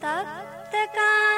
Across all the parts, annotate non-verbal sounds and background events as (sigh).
たったかい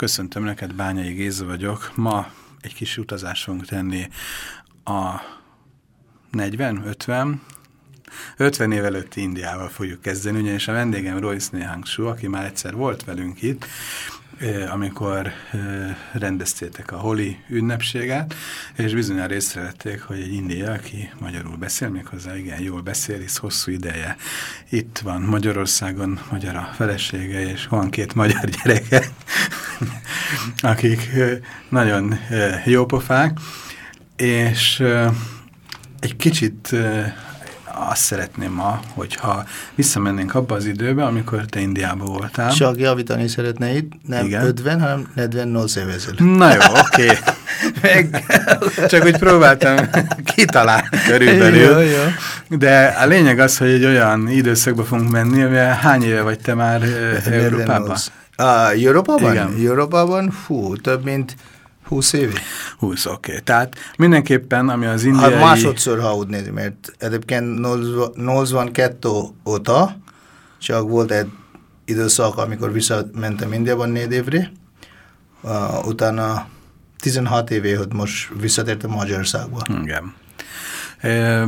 Köszöntöm neked, Bányai Géza vagyok. Ma egy kis utazást fogunk tenni a 40, 50, 50 év előtti Indiával fogjuk kezdeni, ugyanis a vendégem Royce Nehangshu, aki már egyszer volt velünk itt, amikor rendeztétek a holi ünnepséget, és bizonyára észrevették, hogy egy india, aki magyarul beszél, méghozzá igen jól beszél, hisz hosszú ideje itt van Magyarországon, magyar a felesége, és van két magyar gyereke, akik nagyon jópofák, és egy kicsit azt szeretném ma, hogyha visszamennénk abba az időbe, amikor te Indiában voltál. Csak javítani szeretnéd, nem Igen. 50, hanem 48 év ezelőtt. Na jó, oké. (laughs) Okay. Csak úgy próbáltam kitalálni körülbelül. Jó, jó. De a lényeg az, hogy egy olyan időszakba fogunk menni, ami hány éve vagy te már Európában? Uh, Európában? Igen. Európában? Fú, több mint 20 évi? 20, oké. Okay. Tehát mindenképpen, ami az indiai... Hát másodszor, ha úgy nézi, mert egyébként 82 óta csak volt egy időszak, amikor visszamentem Indiában négy évre, uh, utána 16 évé, hogy most visszatértem Magyarországba. Igen. E,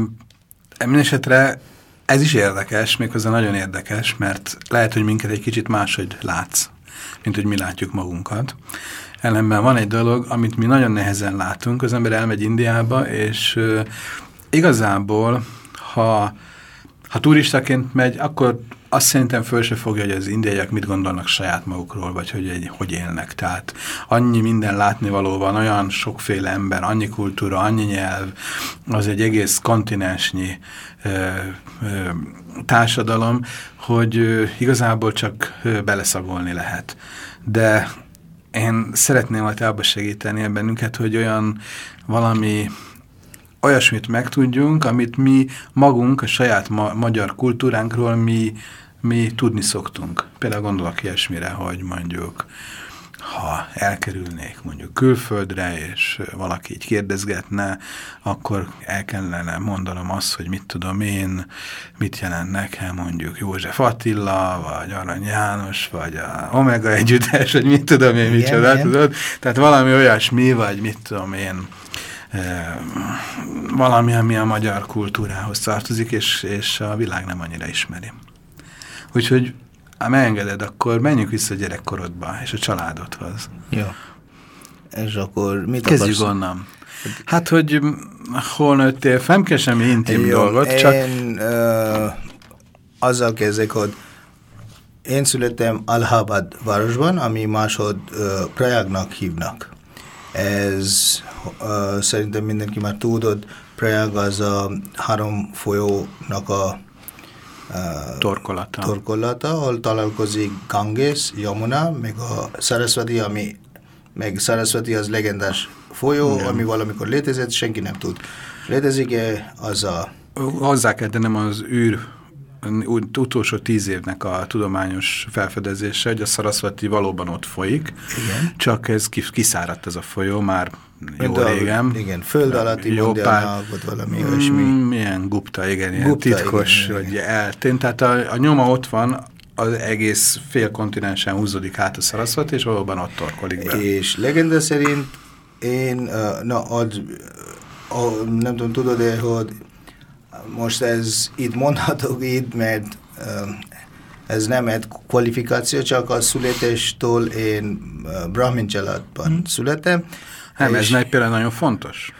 Mindenesetre ez is érdekes, méghozzá nagyon érdekes, mert lehet, hogy minket egy kicsit máshogy látsz, mint hogy mi látjuk magunkat. Ellenben van egy dolog, amit mi nagyon nehezen látunk, az ember elmegy Indiába, és igazából, ha, ha turistaként megy, akkor azt szerintem föl se fogja, hogy az indiaiak mit gondolnak saját magukról, vagy hogy, egy, hogy élnek. Tehát annyi minden látnivaló van, olyan sokféle ember, annyi kultúra, annyi nyelv, az egy egész kontinensnyi ö, ö, társadalom, hogy igazából csak beleszagolni lehet. De én szeretném majd abba segíteni bennünket, hogy olyan valami olyasmit megtudjunk, amit mi magunk, a saját ma magyar kultúránkról mi, mi tudni szoktunk. Például gondolok ilyesmire, hogy mondjuk ha elkerülnék mondjuk külföldre, és valaki így kérdezgetne, akkor el kellene mondanom azt, hogy mit tudom én, mit jelent nekem mondjuk József Attila, vagy Arany János, vagy a Omega együttes, vagy mit tudom én, micsoda, tudod? Tehát valami olyasmi, vagy mit tudom én, valami, ami a magyar kultúrához tartozik, és, és a világ nem annyira ismeri. Úgyhogy ha megengeded, akkor menjünk vissza a gyerekkorodba és a családodhoz. Jó. És akkor mit Kezdjük akarsz? onnan. Hát, hogy hol nőttél, nem kell semmi intim Jó, dolgot, én, csak... Én uh, azzal kezdek, hogy én születtem Alhabad városban, ami másod uh, Prajagnak hívnak. Ez uh, szerintem mindenki már tudod, Prajag az a három folyónak a torkolata. torkolata, ahol találkozik Ganges, Yamuna, meg a Saraswati, ami meg Saraswati az legendás folyó, Igen. ami valamikor létezett, senki nem tud. Létezik-e az a... Hozzá kell tennem az űr ut utolsó tíz évnek a tudományos felfedezése, hogy a Sarasvati valóban ott folyik, igen. csak ez kiszáradt ez a folyó már jó a, régen. Igen, föld alatti jó pár, valami mm, olyasmi. Milyen gupta, igen, ilyen gupta, titkos, igen, hogy igen. eltűnt. Tehát a, a nyoma ott van, az egész fél kontinensen húzódik át a Sarasvati, és valóban ott torkolik be. És legenda szerint én, na, az, nem tudom, tudod-e, hogy most ez itt mondhatok itt, mert ez nem egy kvalifikáció, csak a születéstől én Brahmin családban hmm. születtem. Nem, ez meg például nagyon fontos.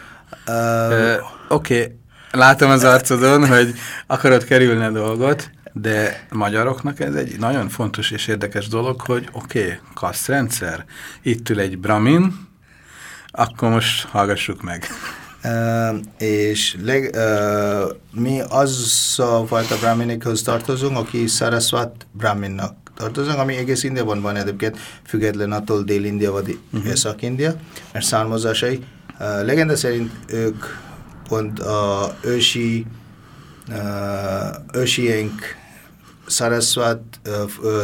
Uh, uh, Oké, okay. látom az arcodon, hogy akarod kerülni a dolgot, de magyaroknak ez egy nagyon fontos és érdekes dolog, hogy oké, okay, kasztrendszer, itt ül egy Brahmin, akkor most hallgassuk meg. És leg, mi az a fajta brahminikhoz tartozunk, aki Saraswat brahminnak tartozunk, ami egész Indiában van egyébként, független attól Dél-India vagy uh mhm. -huh. Észak-India, mert származásai. Legenda szerint ők pont a ősi ősiénk Saraswat,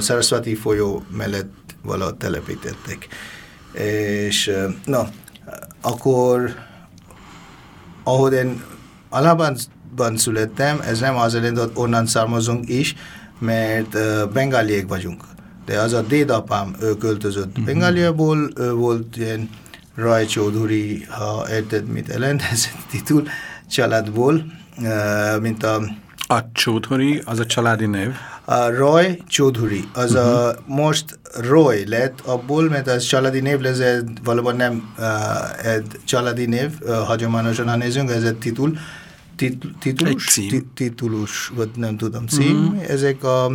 Saraswati folyó mellett valahogy telepítették. És na, akkor ahogy én Alabánban születtem, ez nem az hogy onnan származunk is, mert uh, bengáliek vagyunk. De az a dédapám, ő költözött uh mhm. -huh. Bengáliából, ő volt ilyen Rai Chaudhuri, ha érted, mit jelent ez titul, családból, uh, mint a... A Chaudhuri, az a családi név? Roy Chaudhuri, az uh -huh. a mhm. most Roy lett abból, mert az családi név lesz, ez valóban nem uh, egy családi név, uh, hagyományosan, ha nézünk, ez egy titul, tit, titulus, titulus, vagy nem tudom, cím, uh mhm. -huh. ezek a,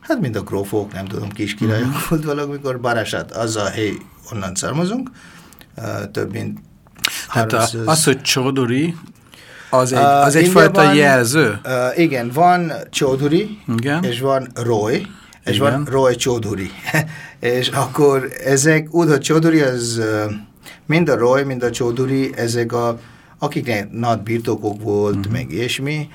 hát mind a grófok, nem tudom, kis királyok uh -huh. volt valamikor, Barását, az a hely, onnan származunk, uh, több mint Hát a, az, hogy Chaudhuri, az, egy, az uh, egyfajta jelző? Uh, igen, van Chaudhuri, igen. és van Roy, és igen. van Roy Chaudhuri. (laughs) és akkor ezek, hogy Chaudhuri az mind a Roy, mind a Chaudhuri, ezek a, akiknek nagy birtokok volt, uh mhm. -huh. meg ilyesmi,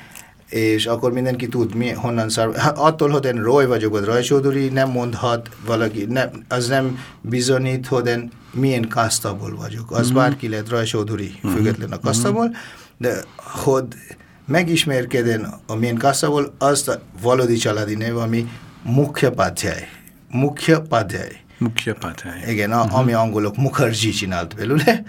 és akkor mindenki tud, mi, honnan szár. Hát attól, hogy én Roy vagyok, vagy Roy Chaudhuri, nem mondhat valaki, nem, az nem bizonyít, hogy én milyen kasztából vagyok. Az uh mhm. -huh. bárki lehet Roy Chaudhuri, uh mhm. -huh. független a kasztából, uh -huh de hogy megismerkedjen a milyen kasszából, azt a valódi családi név, ami Mukhya Padhyay. Mukhya Padhyay. Mukhya Padhyay. Igen, a, uh -huh. ami angolok Mukherjee csinált belőle.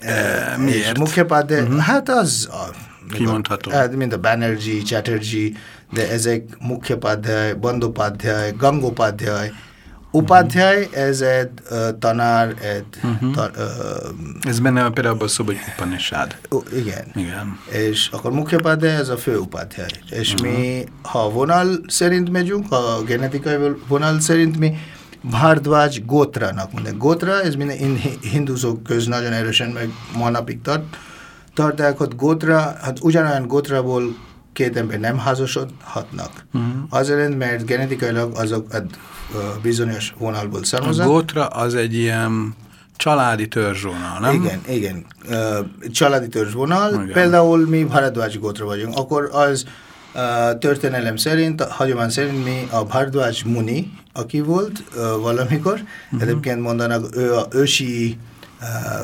E, (laughs) miért? És Mukhya Padhyay, uh mhm. -huh. hát az... A, Kimondható. Hát, mint a Banerjee, Chatterjee, de ezek Mukhya Padhyay, Bandopadhyay, Gangopadhyay, Upadhyay, ez egy uh, tanár, egy... Uh mhm. -huh. ta, uh, ez benne például abban szó, hogy Upanishad. Uh, igen. igen. És akkor Mukhyapadhyay, ez a fő Upadhyay. És uh -huh. mi, ha vonal szerint megyünk, a genetikai vonal szerint mi Bhardwaj Gotra-nak mondják. Gotra, ez minden hinduzók köz nagyon erősen meg manapig tart, tartják, hogy Gotra, hát ugyanolyan Gotraból két ember nem házasodhatnak. Uh mhm. -huh. Azért, mert genetikailag azok bizonyos vonalból származnak. A Gótra az egy ilyen családi törzsvonal, nem? Igen, igen. Családi törzsvonal. Igen. Például mi Bharadwaj Gótra vagyunk. Akkor az történelem szerint, hagyomány szerint mi a Bharadwaj Muni, aki volt valamikor, uh mhm. -huh. egyébként mondanak, ő a ősi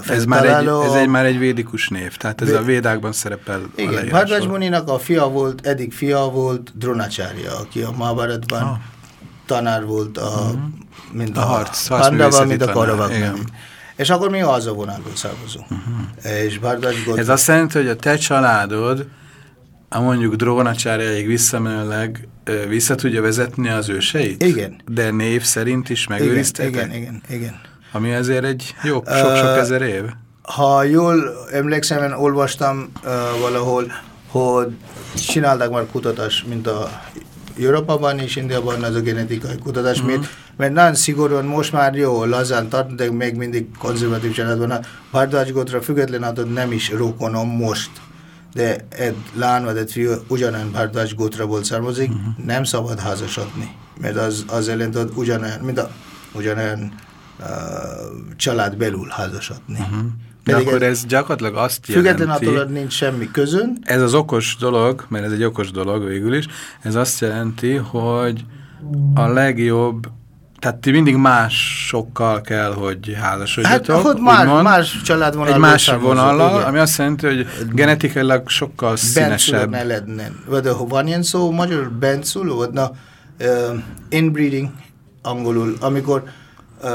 ez, már egy, ez egy már egy védikus név, tehát ez Vé a védákban szerepel. Igen, Bharadwaj Muninak a fia volt, eddig fia volt Dronacharya, aki a Mahabharatban ah tanár volt a, mm. mind a, a harc, Pandava, mind a Karavak. És akkor mi az a vonalból származunk. Uh mhm. -huh. És. Ez azt jelenti, hogy a te családod, a mondjuk drónacsárjáig visszamenőleg vissza tudja vezetni az őseit? Igen. De név szerint is megőriztetek? Igen, igen, igen. Ami azért egy jó, sok-sok uh, ezer év. Ha jól emlékszem, én olvastam uh, valahol, hogy csinálták már kutatás, mint a Európában és Indiában az a genetikai kutatás, uh -huh. mert, mert nagyon szigorúan most már jó, lazán tart, de még mindig konzervatív családban. A Bardaj Gotra független attól nem is rokonom most, de egy lány vagy egy fiú ugyanolyan Bardaj Gotraból származik, uh -huh. nem szabad házasodni, mert az, az jelent, hogy ugyanolyan, mint a, ugyanolyan uh, család belül házasodni. Uh -huh. De akkor ez, ez gyakorlatilag azt független jelenti... Független attól, nincs semmi közön. Ez az okos dolog, mert ez egy okos dolog végül is, ez azt jelenti, hogy a legjobb tehát ti mindig másokkal kell, hogy házasodjatok. Hát, hogy más, más családvonal. Egy más vonallal, ami azt jelenti, hogy genetikailag sokkal színesebb. Vagy van ilyen szó, magyar benszülő, vagy na, uh, inbreeding angolul, amikor uh,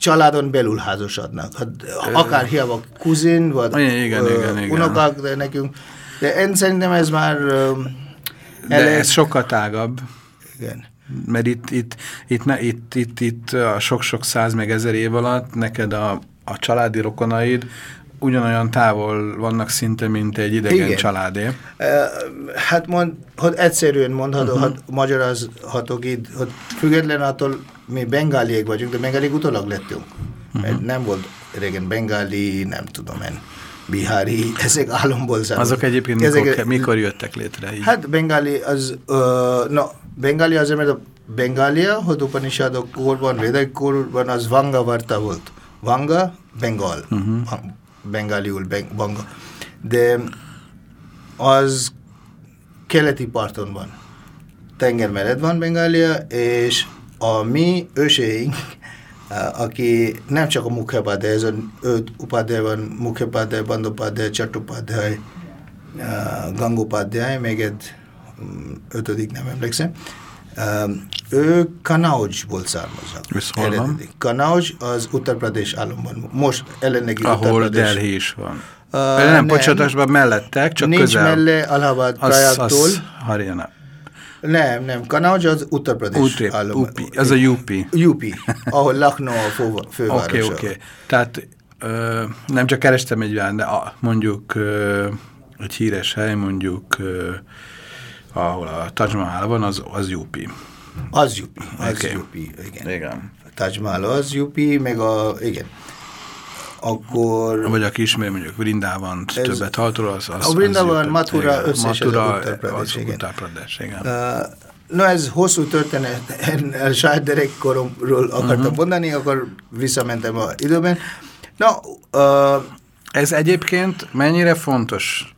családon belül házasodnak. Hát, akár hiába kuzin, vagy igen, uh, igen, igen. unokák, de nekünk. De én szerintem ez már... De elég... ez sokkal tágabb. Igen. Mert itt, itt, itt, ne, itt, itt, itt a sok-sok száz meg ezer év alatt neked a, a családi rokonaid ugyanolyan távol vannak szinte, mint egy idegen Igen. családé. Hát mond, hogy egyszerűen mondható, uh -huh. hogy magyarázhatok itt, hogy független attól mi bengáliek vagyunk, de bengáliek utólag lettünk. Uh -huh. Nem volt régen bengáli, nem tudom én, bihári, (laughs) ezek álomból származnak. Azok egyébként mikor, ezek, mikor jöttek létre? Így? Hát bengáli az, uh, no, bengáli azért, mert a Bengália, hogy Upanishadok korban, Védek korban az Vanga Varta volt. Vanga, Bengal. Uh -huh. Bengáliul, ben, Vanga. De az keleti parton van. Tenger mellett van Bengália, és a mi őseink, aki nem csak a Mukhapadhyay, ez öt upadhyay van, Mukhapadhyay, Bandopadhyay, Chattopadhyay, Gangopadhyay, még egy mm, ötödik nem emlékszem, ő Kanaujból származnak. Ez hol van? Az Uttar Pradesh államban. Most ellenegi Ahol. Delhi is van. Uh, nem, nem, bocsátásban mellettek, csak nincs közel. Nincs mellé Allahabad Prayaktól. Haryana. Nem, nem. Kanauj az Uttar Pradesh Utri, állam. UP, az a UP. UP, ahol Lucknow a fővárosa. Oké, okay, oké. Okay. Tehát ö, nem csak kerestem egy de a, mondjuk ö, egy híres hely, mondjuk ö, ahol a Taj Mahal van, az, az UP. Az UP, az okay. UP, igen. igen. A Taj Mahal az UP, meg a, igen. Akkor... Vagy aki ismer mondjuk Vrindában többet haltól, az, az A Vrindában, Mathura, összes Mathura, az Uttar Pradesh, igen. Uh, No ez hosszú történet, (laughs) saját gyerekkoromról akartam uh -huh. mondani, akkor visszamentem a időben. No, uh, ez egyébként mennyire fontos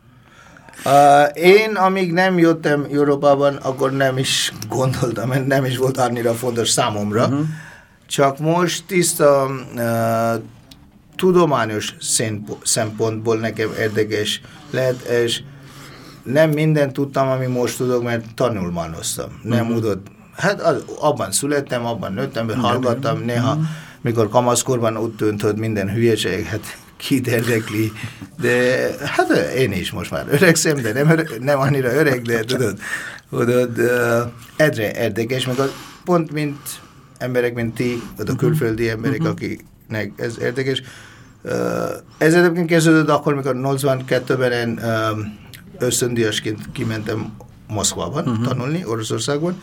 Uh, én, amíg nem jöttem Európában, akkor nem is gondoltam, nem is volt annyira fontos számomra. Uh mhm. -huh. Csak most tiszta uh, tudományos szempontból nekem érdekes lehet, és nem mindent tudtam, ami most tudok, mert tanulmányoztam. Uh -huh. Nem mhm. tudod. Hát az, abban születtem, abban nőttem, hallgattam, néha, uh mhm. -huh. mikor kamaszkorban úgy tűnt, hogy minden hülyeség, hát kit érdekli, de hát én is most már öregszem, de nem, nem annyira öreg, de tudod, tudod egyre érdekes, meg a, pont mint emberek, mint ti, vagy a mhm. külföldi emberek, uh mhm. -huh. akiknek ez érdekes. Ez egyébként kezdődött akkor, mikor 82-ben én ösztöndíjasként kimentem Moszkvában uh mhm. -huh. tanulni, Oroszországban,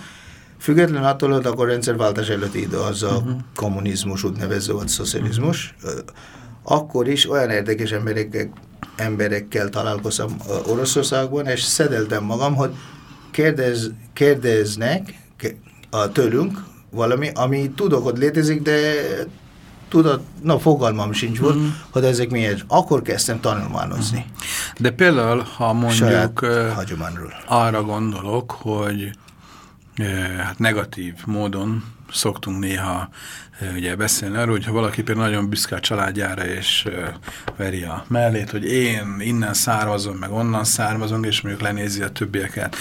Független attól, hogy akkor rendszerváltás előtti idő az a uh -huh. kommunizmus úgynevező, vagy szocializmus. Uh -huh akkor is olyan érdekes emberekkel, emberekkel találkoztam Oroszországban, és szedeltem magam, hogy kérdez, kérdeznek a tőlünk valami, ami tudok, hogy létezik, de tudod, na fogalmam sincs volt, mm. hogy ezek miért. Akkor kezdtem tanulmányozni. Mm. De például, ha mondjuk arra gondolok, hogy hát negatív módon szoktunk néha ugye beszélni arról, hogyha valaki például nagyon büszke a családjára, és veri a mellét, hogy én innen származom, meg onnan származom, és mondjuk lenézi a többieket.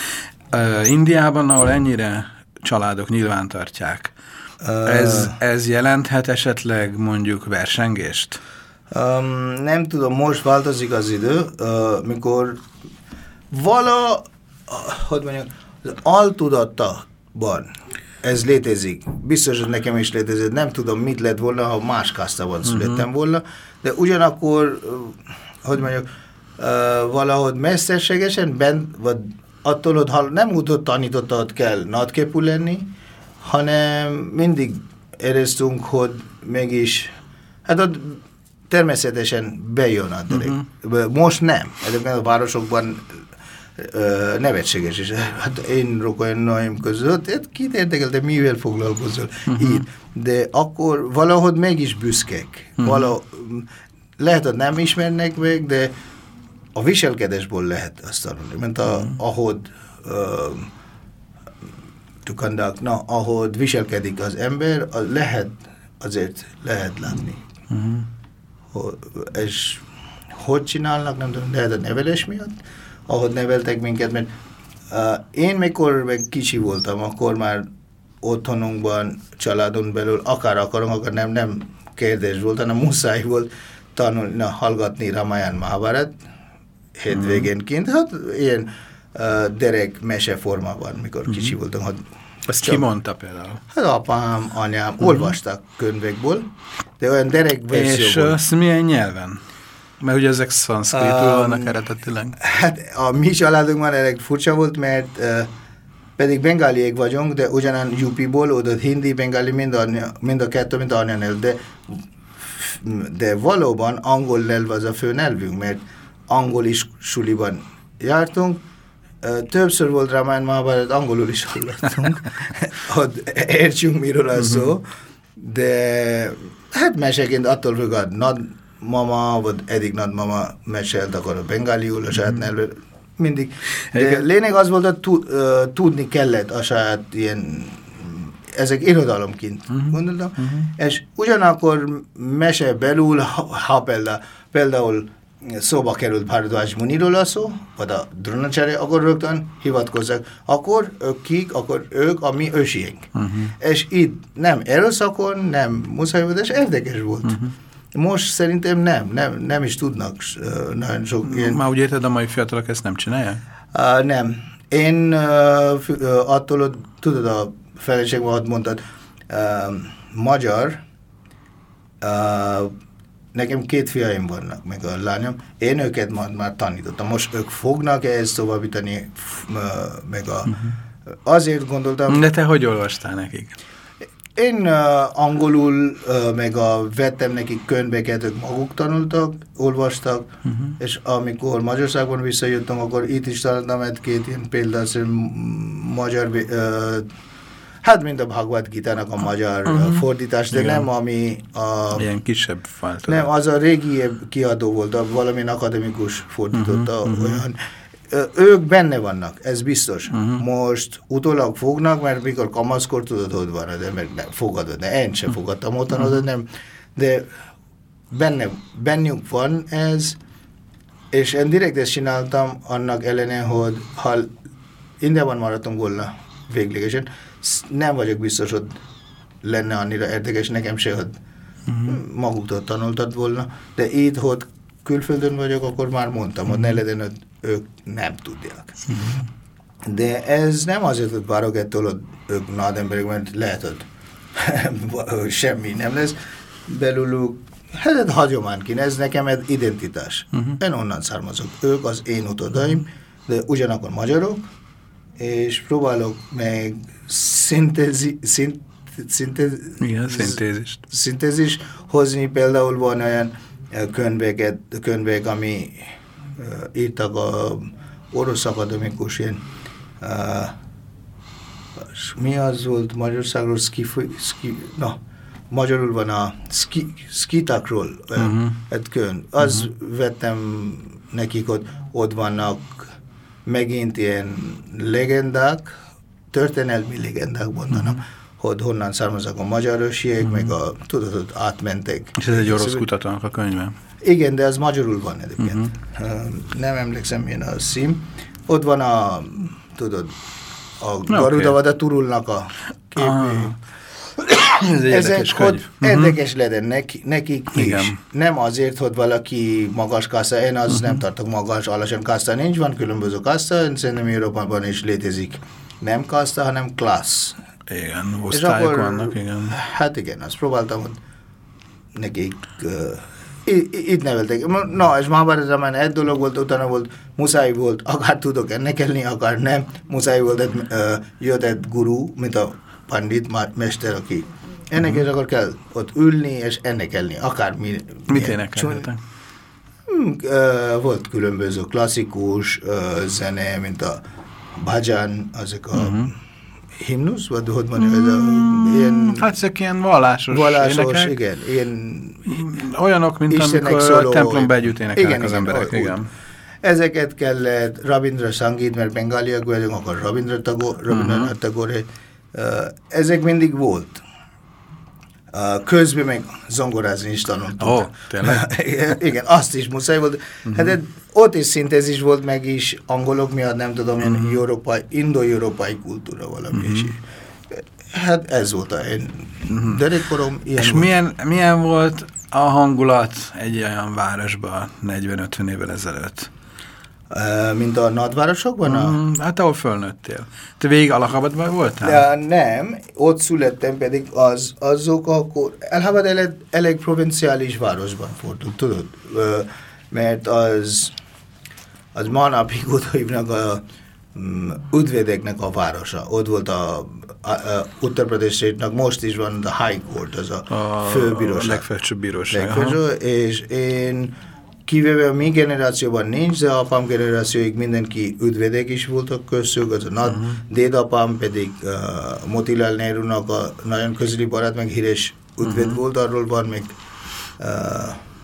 Indiában, ahol ennyire családok nyilvántartják, ez, ez jelenthet esetleg mondjuk versengést? Um, nem tudom, most változik az idő, uh, mikor vala, uh, hogy mondjam, az altudatban ez létezik. Biztos, hogy nekem is létezik. Nem tudom, mit lett volna, ha más kasztában uh mhm. -huh. születtem volna, de ugyanakkor, hogy mondjuk, uh, valahogy mesterségesen bent, vagy attól, hogy nem úgy tanította, hogy kell nagyképű lenni, hanem mindig éreztünk, hogy mégis, hát ott természetesen bejön a Uh mhm. -huh. Most nem. Egyébként a városokban nevetséges is. Hát én rokonjaim között, hát kit érdekel, de mivel foglalkozol uh mhm. -huh. így. De akkor valahogy mégis büszkek. Uh mhm. -huh. Valahogy, lehet, hogy nem ismernek meg, de a viselkedésből lehet azt tanulni, mint a, mm. ahogy uh, to conduct, na, ahogy viselkedik az ember, az lehet, azért lehet látni. Mm. És hogy csinálnak, nem tudom, lehet a nevelés miatt, ahogy neveltek minket, mert uh, én mikor meg kicsi voltam, akkor már otthonunkban, családon belül, akár akarom, akár nem, nem kérdés volt, hanem muszáj volt tanulni, na, hallgatni Ramayan Mahabharat hétvégénként, hát ilyen uh, derek mese formában, mikor uh -huh. kicsi voltam, hogy ezt ki mondta például? Hát apám, anyám, uh -huh. olvastak könyvekből, de olyan derek. És azt milyen nyelven? Mert ugye ezek szanszkritul um, vannak eredetileg. Hát a mi családunkban elég furcsa volt, mert uh, pedig bengáliek vagyunk, de ugyanan UP-ból, oda hindi, bengáli, mind a, mind a kettő, mind a anyanyelv, de, de valóban angol nyelv az a fő nyelvünk, mert angol is suliban jártunk, többször volt Ramány Mahabharat, angolul is hallottunk, (laughs) értsünk miről az szó, mhm. de hát meseként attól függ, a mama, vagy eddig nagymama mesélt, akkor a bengáliul, a saját mm. mindig. De lényeg az volt, hogy tudni kellett a saját ilyen ezek irodalomként, uh mhm. -huh. gondoltam, uh mhm. -huh. és ugyanakkor mese belül, ha, ha például, szóba került Bharadwaj Muniról a szó, vagy a Dronacsára, akkor rögtön hivatkozzak. Akkor ők kik, akkor ők a mi ősiénk. Uh -huh. És itt nem erőszakon, nem muszáj volt, és érdekes volt. Uh -huh. Most szerintem nem, nem, nem is tudnak nagyon sok ilyen... Már úgy érted, a mai fiatalok ezt nem csinálják? Uh, nem. Én uh, attól, tudod, a feleség volt, mondtad, uh, magyar, uh, nekem két fiaim vannak, meg a lányom, én őket már, már tanítottam. Most ők fognak ezt továbbítani, meg a... Uh mhm. -huh. Azért gondoltam... De te hogy olvastál nekik? Én uh, angolul, uh, meg a vettem nekik könyveket, ők maguk tanultak, olvastak, uh mhm. -huh. és amikor Magyarországon visszajöttem, akkor itt is találtam egy-két ilyen példát, magyar uh, Hát, mint a Bhagavad Gita-nak a magyar uh -huh. fordítás, de Igen. nem ami a... Ilyen kisebb fált. Nem, az a régi kiadó volt, a valami akademikus fordította, uh -huh. olyan... Ők benne vannak, ez biztos. Uh -huh. Most utólag fognak, mert mikor kamaszkor tudod, hogy van, de meg nem fogadod, de én sem fogadtam ott, uh -huh. nem. De benne, bennünk van ez, és én direkt ezt csináltam annak ellene, hogy ha Indiában maradtunk volna véglegesen, nem vagyok biztos, hogy lenne annyira érdekes nekem se, hogy uh mhm. -huh. maguktól tanultad volna, de itt, hogy külföldön vagyok, akkor már mondtam, uh -huh. hogy ne mhm. legyen, hogy ők nem tudják. Mhm. De ez nem azért, hogy várok ettől, hogy ők nagy emberek, mert lehet, hogy (laughs) semmi nem lesz belőlük. Hát ez hagyományként, ez nekem egy identitás. Uh -huh. Én onnan származok. Ők az én utodaim, de ugyanakkor magyarok, és próbálok meg szintézi, szint, szintéz, Igen, szintézist. szintézis hozni. Például van olyan könyveket, könyvek, ami írtak a orosz akademikus ilyen uh, mi az volt Magyarországról ski, ski, na, magyarul van a ski, skitakról uh -huh. egy könyv. Az uh -huh. vettem nekik, hogy ott vannak megint ilyen legendák, történelmi legendák mondanak, uh mhm. -huh. hogy honnan származnak a magyar ősiek, uh mhm. -huh. meg a, hogy átmentek. És ez egy orosz kutatónak a könyve? Igen, de az magyarul van egyébként. Uh mhm. -huh. Nem emlékszem, milyen a szím. Ott van a, tudod, a Garuda okay. Turulnak a képé. Ah. (coughs) Ez egy Ezek, hogy uh -huh. érdekes legyen neki, nekik Igen. is. Nem azért, hogy valaki magas kassa, én az uh -huh. nem tartok magas, alacsony kassa, nincs, van különböző kassa, szerintem Európában is létezik nem kaszta, hanem klassz. Igen, osztályok akkor, vannak, igen. Hát igen, azt próbáltam, hogy nekik uh, itt neveltek. Na, és Mahabharat egy dolog volt, utána volt, muszáj volt, akár tudok ennekelni, akár nem, muszáj volt, egy, uh, jött egy guru, mint a pandit, mester, aki ennek uh -huh. akkor kell ott ülni és ennekelni, akár mi. Mit énekeltek? Hmm, uh, volt különböző klasszikus uh, zene, mint a bhajan, azok a uh -huh. Himnusz, vagy hogy mondjuk, ez a ilyen... Hát ezek ilyen vallásos, vallásos énekek. igen, ilyen Olyanok, mint Istenek amikor szóló- a templomba együtt énekelnek Igen, az igen, emberek. úgy. Igen. Ezeket kellett Rabindra Sangit, mert bengáliak vagyunk, akkor Rabindra Tagore, Mhm. Rabindra Tagore. Uh, ezek mindig volt. Uh, közben meg zongorázni is tanultunk. Ó, tényleg? (laughs) igen, igen, azt is muszáj volt. Mhm. Hát de ott is szintezis volt, meg is angolok miatt, nem tudom, ilyen Mhm. európai, indo-európai kultúra valami. És hát ez volt a én gyerekkorom. Ilyen És volt. milyen, milyen volt a hangulat egy olyan városban 40-50 évvel ezelőtt? Mint a nagyvárosokban? A, Mm, hát ahol fölnőttél. Te végig Alakabadban voltál? De nem, ott születtem pedig az, azok akkor, Elhabad elég, elég provinciális városban fordult, tudod? Mert az, az manapig (laughs) oda hívnak a um, udvédeknek a városa. Ott volt a, a, a Uttar Pradesh most is van a High Court, az a, A főbíróság. legfelsőbb bíróság, Legfelső, és én kivéve a mi generációban nincs, de apám generációig mindenki üdvédek is voltak köztük, az a nagy uh-huh. dédapám pedig uh, Motilal Nehrunak a nagyon közeli barát, meg híres üdvéd uh-huh. volt, arról van még uh,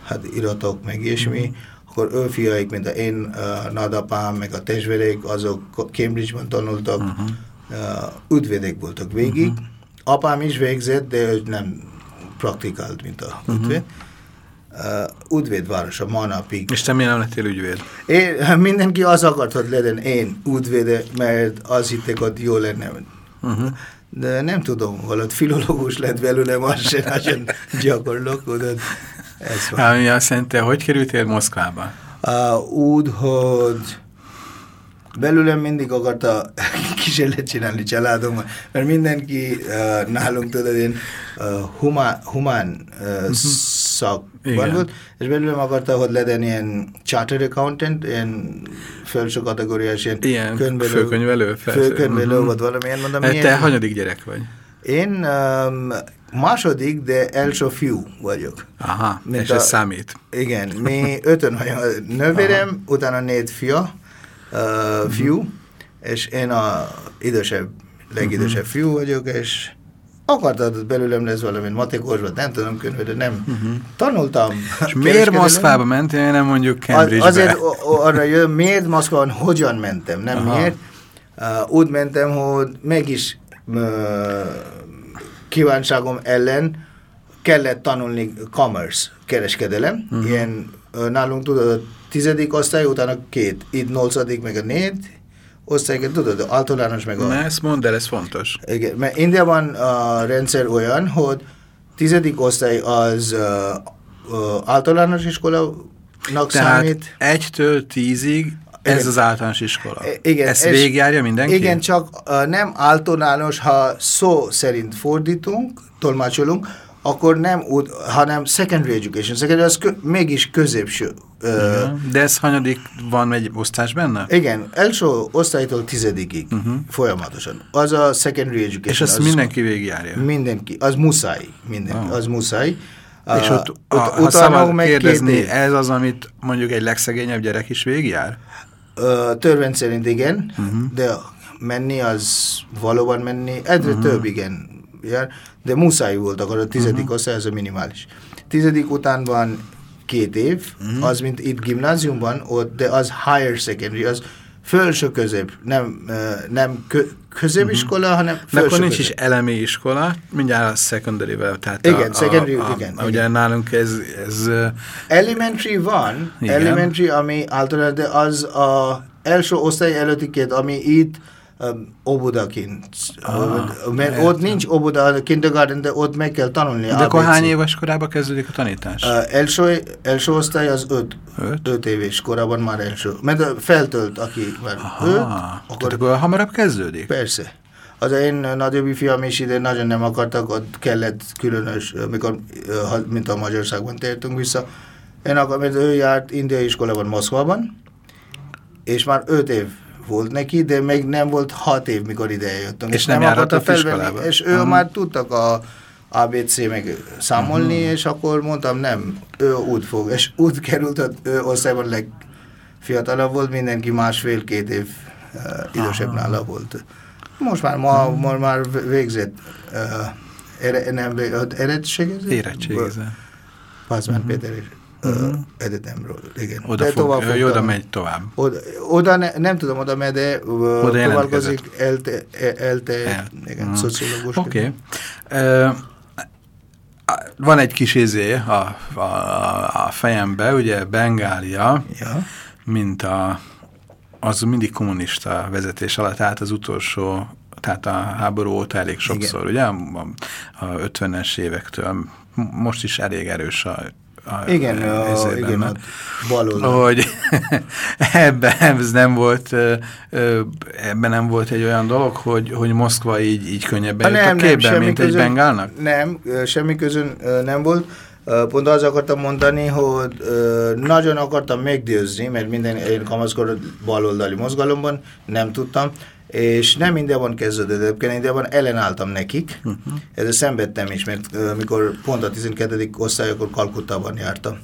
hát iratok, meg ilyesmi. Uh-huh. Akkor ő fiaik, mint a én uh, nagyapám, meg a testvérek, azok Cambridge-ban tanultak, uh-huh. uh, üdvédek voltak végig. Uh-huh. Apám is végzett, de ő nem praktikált, mint a. Uh, Udvédvárosa manapig. És te miért nem lettél ügyvéd? Én, mindenki az akart, hogy legyen én útvéde, mert az hitték, hogy jó lenne. Uh-huh. De nem tudom, valahogy filológus lett belőlem, az sem (laughs) nagyon gyakorlok, de ez van. Ami azt jelenti, hogy kerültél Moszkvába? Uh, úgy, hogy belőlem mindig akarta (laughs) kísérlet csinálni családommal, mert mindenki uh, nálunk tudod, én uh, humán, humán uh, Igen. volt, és belőlem akarta, hogy legyen ilyen chartered accountant, ilyen felső kategóriás, ilyen Ilyen könyvelő, főkönyvelő, persze. főkönyvelő Mhm. vagy valamilyen, mondom, Te milyen- hanyadik gyerek vagy? Én um, második, de első fiú vagyok. Aha, Mint és a- ez számít. Igen, mi ötön vagyunk. Nővérem, utána négy fia, uh, fiú, és én a idősebb, legidősebb fiú vagyok, és akartad belőlem lesz valami matekos, vagy nem tudom könyvet, de nem tanultam. És miért Moszkvába mentél, nem mondjuk Az, Cambridge-be? azért arra jön, miért Moszkván, hogyan mentem, nem Aha. miért. Uh, úgy mentem, hogy mégis uh, kívánságom ellen kellett tanulni commerce, kereskedelem. Mhm. Uh-huh. Ilyen uh, nálunk tudod, a tizedik osztály, utána két, itt nyolcadik, meg a négy osztály, tudod, általános meg a... Na, ezt mondd el, ez fontos. Igen, mert Indiában a rendszer olyan, hogy tizedik osztály az uh, uh, általános iskolanak Tehát számít. egytől tízig ez Igen. az általános iskola. I- Igen, Ezt és- végigjárja mindenki? Igen, csak uh, nem általános, ha szó szerint fordítunk, tolmácsolunk, akkor nem hanem secondary education. Secondary az kö, mégis középső. Uh, Igen. De ez hanyadik van egy osztás benne? igen, első osztálytól tizedikig uh -huh. folyamatosan. Az a secondary education. Mhm. És ezt az mindenki végigjárja? Mindenki, az muszáj, mindenki, Ah. az muszáj. És Uh, ott, ut- a, ha utána szabad kérdezni, ez az, amit mondjuk egy legszegényebb gyerek is végigjár? Ö, törvény szerint igen, Mhm. uh-huh. de menni az valóban menni, egyre Mhm. uh-huh. több igen, jár, de muszáj volt, akkor a tizedik Mhm. uh-huh. osztály az a minimális. Tizedik után van két év, Mhm. uh-huh. az mint itt gimnáziumban, ott, de az higher secondary, az felső közép, nem, nem kö, középiskola, uh-huh. hanem De felső akkor nincs is elemi iskola, mindjárt a secondary-vel. Tehát Igen, a, secondary, a, a, igen, Ugye igen. nálunk ez, ez Elementary van, Igen. elementary, ami általában, de az a első osztály előtti két, ami itt um, óvodakint. Ah, mert értem. ott nincs óvoda, a kindergarten, de ott meg kell tanulni. de akkor hány éves korában kezdődik a tanítás? Uh, első, első osztály az öt, Öt? öt éves korában már első. Mert uh, feltölt, aki már Aha, öt, akkor, akkor akkor hamarabb kezdődik? Persze. Az én nagyobbi fiam is ide nagyon nem akartak, ott kellett különös, mikor, ö, ha- mint a Magyarországban tértünk vissza. Én akar, mert ő járt indiai iskolában Moszkvában, és már öt év volt neki, de még nem volt hat év, mikor ide jöttünk. És nem akarta járhatott iskolába? És ő Aha. már tudtak a ABC meg számolni, Mhm. és akkor mondtam, nem, ő úgy fog. És úgy került, hogy ő osztályban legfiatalabb volt, mindenki másfél-két év uh, idősebb Aha. nála volt. Most már, ma, ma már végzett. Uh, ere, nem, érettségizett? Érettségizett. Pázmán uh -huh. Péter is uh-huh. egyetemről. Igen. Oda, fog, fog, oda megy tovább. Oda, oda ne, nem tudom, oda megy, de oda próbálkozik elte, elte, El. igen, uh-huh. szociológus. Oké. Okay. Uh, van egy kis izé a, a, a fejembe, ugye Bengália, ja. mint a, az mindig kommunista vezetés alatt állt az utolsó, tehát a háború óta elég sokszor, Igen. ugye, a, a 50-es évektől, most is elég erős a a, igen, a, igen a baloldal. Hogy (laughs) ebben ez nem volt, ebben nem volt egy olyan dolog, hogy, hogy Moszkva így, így könnyebben jött nem, a képben, nem, mint közön, egy bengálnak? Nem, semmi közön nem volt. Pont azt akartam mondani, hogy nagyon akartam meggyőzni, mert minden én kamaszkor baloldali mozgalomban nem tudtam, és nem Indiában kezdődött, egyébként Indiában ellenálltam nekik, uh -huh. ezzel szenvedtem is, mert mikor pont a 12. osztály, akkor Kalkuttában jártam.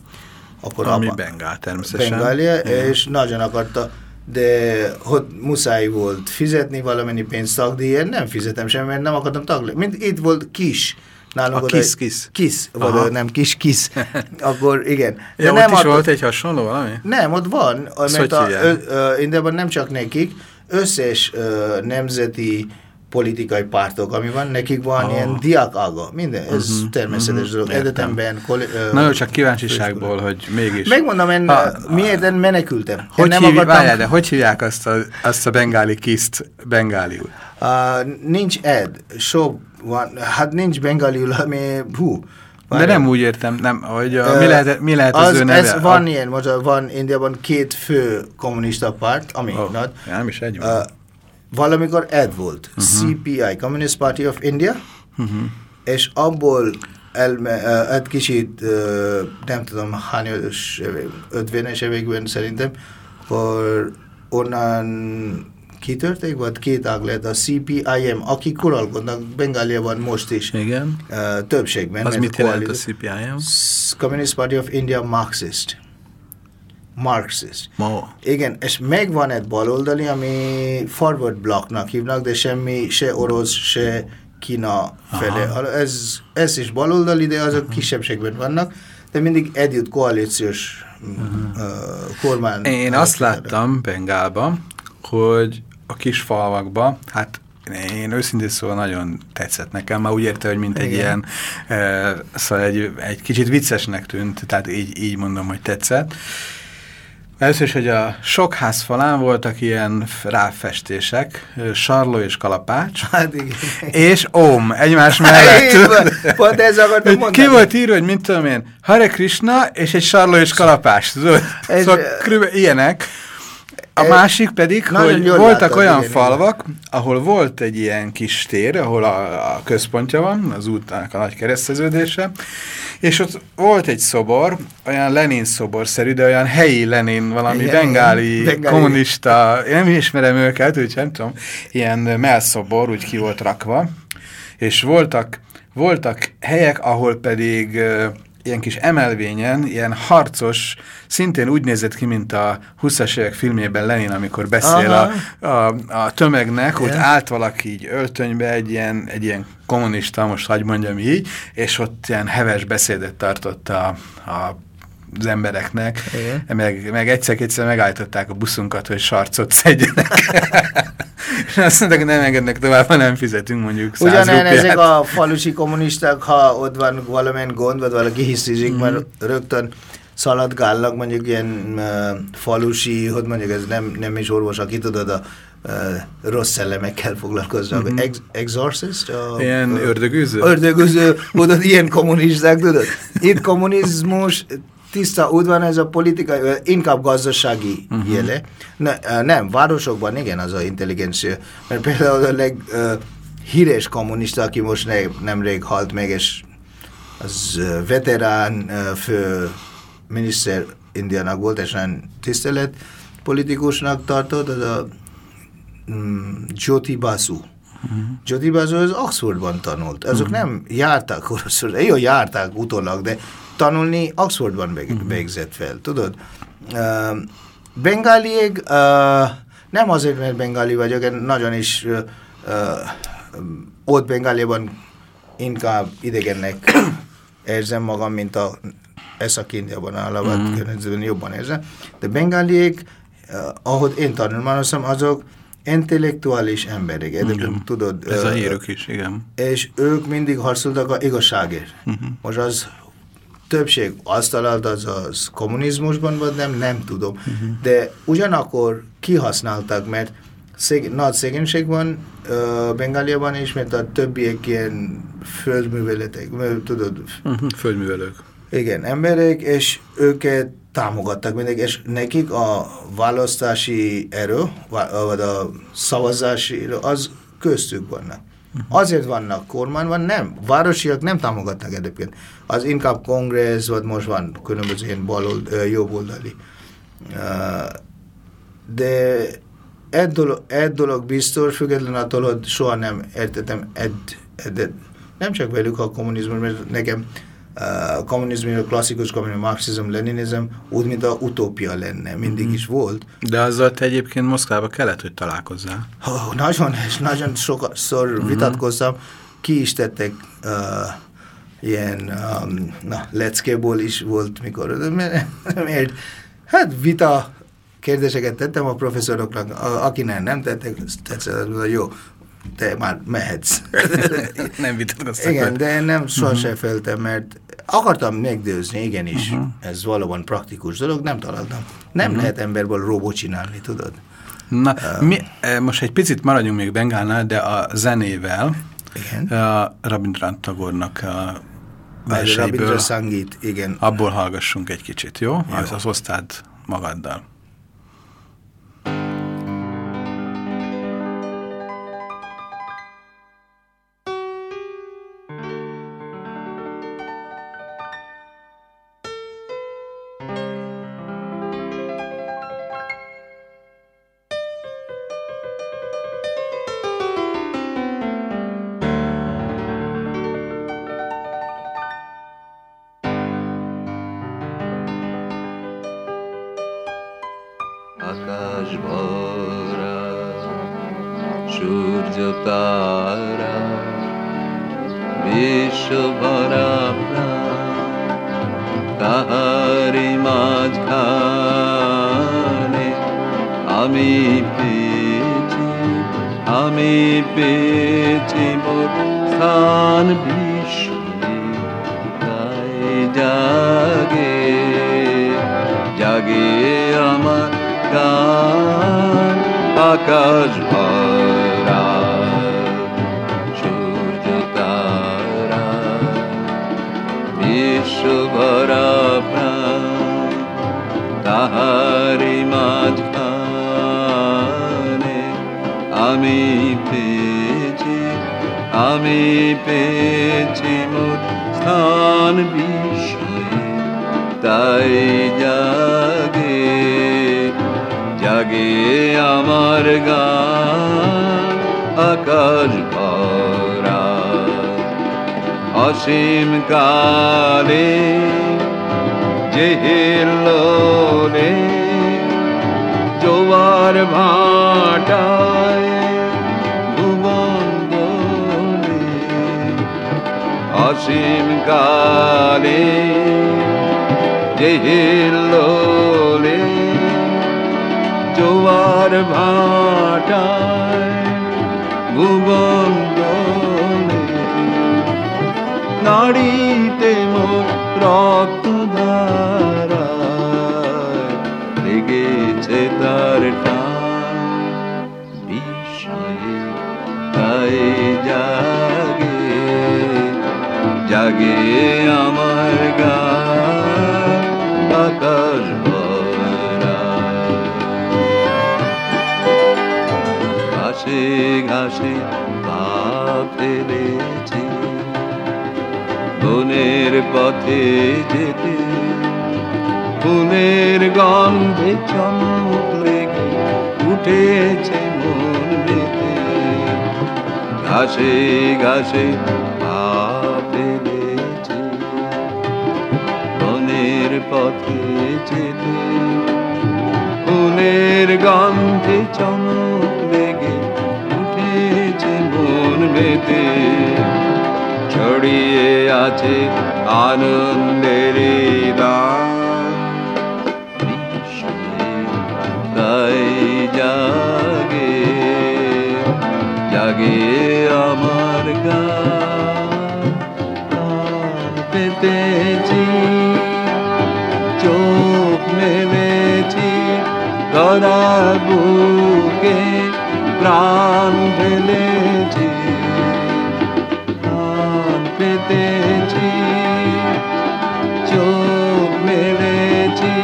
Akkor Ami abba, Bengál természetesen. Bengália, uh -huh. és nagyon akarta, de hogy muszáj volt fizetni valamennyi pénzt tagdíjért, nem fizetem semmi, mert nem akartam tag Mint itt volt kis, Nálunk a kis, kis. Kis, vagy nem kis, kis. (laughs) Akkor igen. De ja, nem ott is volt egy hasonló valami? Nem, ott van. Mert a, ö, ö, Indiában nem csak nekik, összes ö, nemzeti politikai pártok, ami van, nekik van oh. ilyen diákága, minden, ez uh mhm, -huh, természetes uh mhm, -huh, dolog, egyetemben. Na jó, csak kíváncsiságból, hogy mégis. Megmondom, én ha, miért én menekültem. Hogy, nem hív, akartam... várjál, de hogy hívják azt a, azt a bengáli kiszt bengáliul? Uh, nincs ed, sok van, hát nincs bengáliul, ami, hú, de nem úgy értem, nem, hogy a, mi, lehet, mi lehet az, az ő neve? Ez van a... ilyen, most van Indiában két fő kommunista párt, ami oh, not, nem is egy. Uh, valamikor ED volt, uh -huh. CPI, Communist Party of India, uh -huh. és abból elme, uh, egy kicsit, uh, nem tudom hány 50-es években szerintem, akkor onnan kitörték, vagy két ág lett a CPIM, akik uralkodnak Bengáliában most is. Igen. Uh, többségben. Az mit jelent a CPIM? Communist Party of India Marxist. Marxist. Ma. Igen, és megvan egy baloldali, ami forward blocknak hívnak, de semmi, se orosz, se Kína fele. Aha. Ez, ez is baloldali, de azok Aha. kisebbségben vannak, de mindig együtt koalíciós uh, kormány. Én azt láttam Bengálban, hogy a kis falvakba, hát én őszintén szóval nagyon tetszett nekem, már úgy érte, hogy mint Igen. egy ilyen, e, szóval egy, egy kicsit viccesnek tűnt, tehát így, így mondom, hogy tetszett. Először is, hogy a sok ház falán voltak ilyen ráfestések, Sarló és Kalapács, (laughs) hát igen. és Om egymás mellett. (laughs) Pont ez akartam mondani. Ki volt írva, hogy mint tudom én, Hare Krishna és egy Sarló és Kalapács. Szóval, szóval ilyenek. A másik pedig, hogy voltak láttad, olyan igen, falvak, igen. ahol volt egy ilyen kis tér, ahol a, a központja van, az útnak a nagy kereszteződése, és ott volt egy szobor, olyan Lenin szoborszerű, de olyan helyi Lenin, valami igen, bengáli, bengáli. kommunista, én nem ismerem őket, úgyhogy nem tudom, ilyen melszobor, úgy ki volt rakva, és voltak, voltak helyek, ahol pedig ilyen kis emelvényen, ilyen harcos, szintén úgy nézett ki, mint a 20-as évek filmjében Lenin, amikor beszél a, a, a tömegnek, ott állt valaki így öltönybe, egy ilyen, egy ilyen kommunista, most hagy mondjam így, és ott ilyen heves beszédet tartott a, a az embereknek, Igen. meg, meg egyszer-egyszer megállították a buszunkat, hogy sarcot szedjenek. és (laughs) azt mondták, nem engednek tovább, ha nem fizetünk mondjuk száz Ugyanilyen ezek a falusi kommunisták, ha ott van valamilyen gond, vagy valaki hiszizik, mm. mert rögtön szaladgálnak, mondjuk ilyen uh, falusi, hogy mondjuk ez nem, nem is orvos, aki tudod, a uh, rossz szellemekkel foglalkoznak. Mm -hmm. Ex exorcist? A, ilyen ördögűző? Ördögűző, tudod, ilyen kommunisták, tudod. Itt kommunizmus tiszta udvar, ez a politikai, inkább gazdasági uh mhm. -huh. jele. Ne, nem, városokban igen az a intelligencia. Mert például a leg uh, kommunista, aki most ne, nemrég halt meg, és az veterán uh, fő miniszter Indiának volt, és nagyon tisztelet politikusnak tartott, az a um, Jyoti Basu. Uh. -huh. Jyoti Basu az Oxfordban tanult. Azok uh mhm. -huh. nem jártak oroszul, jó, járták utólag, de tanulni Oxfordban mhm. végzett fel, tudod? Uh, bengáliek, uh, nem azért, mert bengáli vagyok, én nagyon is uh, ott Bengáliában inkább idegennek (coughs) érzem magam, mint a Észak-Indiában, Allahabad mm. környezetben jobban érzem. De bengáliek, uh, ahogy én tanulmányozom, azok intellektuális emberek, igen. tudod. Ez uh, a hírük is, igen. És ők mindig harcoltak a igazságért. Uh mhm. -huh. Most az többség azt talált, az az kommunizmusban vagy nem, nem tudom. Uh -huh. De ugyanakkor kihasználtak, mert szeg, nagy szegénység van uh, Bengáliában is, mert a többiek ilyen földműveletek, tudod? Uh -huh. Földművelők. Igen, emberek, és őket támogattak mindig, és nekik a választási erő, vagy a szavazási erő, az köztük vannak. Uh-huh. Azért vannak kormányban, nem. Városiak nem támogatnak egyébként. Az inkább kongress, vagy most van különböző ilyen balold, jobboldali. De egy dolog, egy dolog biztos, független attól, hogy soha nem értettem egy, egy, nem csak velük a kommunizmus, mert nekem a kommunizmus, a klasszikus kommunizmus, marxizm, leninizm úgy, mint a utópia lenne, mindig mm is volt. De azzal te egyébként Moszkvába kellett, hogy találkozzál. Oh, nagyon, és nagyon sokszor mm -hmm. vitatkoztam, ki is tettek uh, ilyen um, na, leckéból is volt, mikor, (laughs) miért? Hát vita kérdéseket tettem a professzoroknak, akinek nem tettek, tetszett, jó, te már mehetsz. (laughs) nem vitatkoztak. Igen, de nem sohasem uh mhm. -huh. feltem, mert akartam megdőzni, igenis, uh. -huh. ez valóban praktikus dolog, nem találtam. Nem uh. -huh. lehet emberből robot csinálni, tudod? Na, um, mi, eh, most egy picit maradjunk még Bengálnál, de a zenével, igen. a Rabindranath Tagornak a verseiből, Sangit, igen. abból hallgassunk egy kicsit, jó? jó. Az, az osztád magaddal. গান আকাশ ভরা, সূর্য তারা বিশ্ব ভরা প্রাণ তাহারি মাঝখানে আমি পেয়েছি আমি পেয়েছি মোট স্থান বিষয়ে তাই যা লাগে আমার গা আকাশ ভরা। অসীম কালে যে হিলোলে জোয়ার ভাটায় অসীম কালে যে হিলোলে নাড়িতে মোর রক্ত ধারা লেগেছে তার বিষয়ে তাই যা জাগে আমার গা। পা ফেলেছি বনের পথে যেতে ফুলের গন্ধে চমক লেগে উঠেছে মন বেতে ঘাসে ঘাসে পথে যেতে ফুলের গন্ধে চমক লেগে মন মেতে ছড়িয়ে আছে আনন্দের তাই জাগে জাগে আমার গা পেতেছি, চোখ মেলেছি ধরা বুকে প্রাণ ঢেলেছি প্রাণ পেতেছি চোখ মেলেছি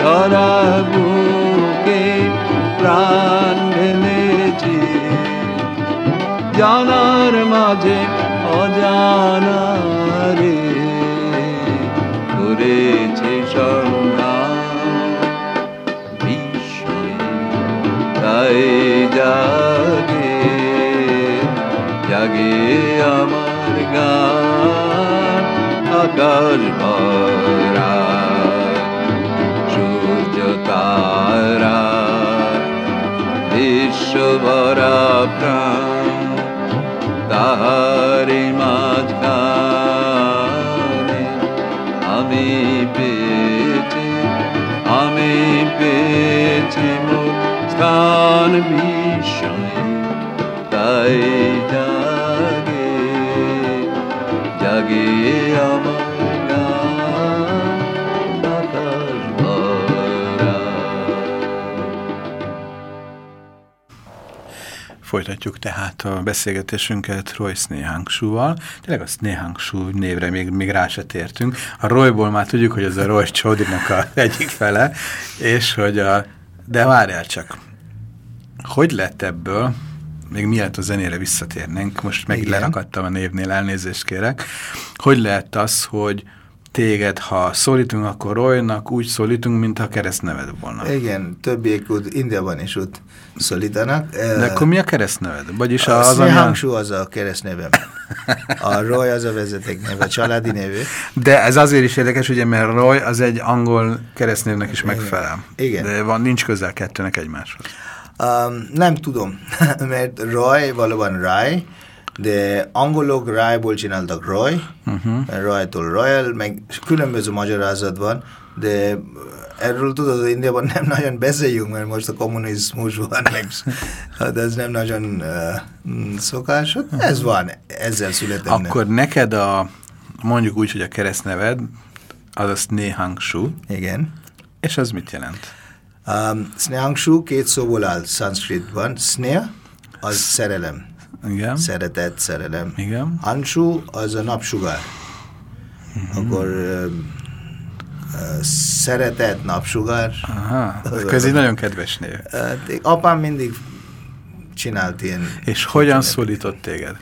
ধরার বুকে প্রাণ ঢেলেছি জানার মাঝে অজানা আকাশ ভরা, সূর্য তারা বিশ্ব ভরা প্রাণ তাহারি মাঝখানে আমি পেয়েছি আমি পেয়েছি মোর স্থান বিষয়ে তাই জাগে জাগে Folytatjuk tehát a beszélgetésünket Roy Snehangsúval. Tényleg a Snehangsú névre még, még rá se tértünk. A Royból már tudjuk, hogy ez a Roy Chaudhrynak a (laughs) egyik fele, és hogy a... De várjál csak. Hogy lett ebből, még mielőtt a zenére visszatérnénk, most meg lerakadtam a névnél, elnézést kérek, hogy lehet az, hogy téged, ha szólítunk, akkor Roynak úgy szólítunk, mintha keresztneved volna. Igen, többiek úgy Indiában is úgy szólítanak. De akkor mi a keresztneved? Vagyis a az, ami a... Hangsú az a keresztnevem. A Roy az a vezeték neve, a családi nevű. De ez azért is érdekes, ugye, mert Roy az egy angol keresztnévnek is megfelel. Igen. De van, nincs közel kettőnek egymáshoz. Um, nem tudom, (laughs) mert Roy valóban Rai, de angolok Rai-ból csináltak Roy, uh-huh. Roy-tól Royal, meg különböző magyarázat van, de erről tudod, hogy Indiában nem nagyon beszéljünk, mert most a kommunizmus van, meg (laughs) hát ez nem nagyon uh, szokás. Hát Ez van, ezzel születem. Akkor neked a, mondjuk úgy, hogy a keresztneved, az a Snehangshu, Igen. és az mit jelent? Um, Snehangshu két szóból áll szanszkritban. Sneh az szerelem. Igen? Szeretet, szerelem. Igen. Anshu az a napsugár. Akkor ö, ö, szeretet, napsugár. Aha, ez egy nagyon kedves név. Hát, apám mindig csinált ilyen. És hogyan szólított téged?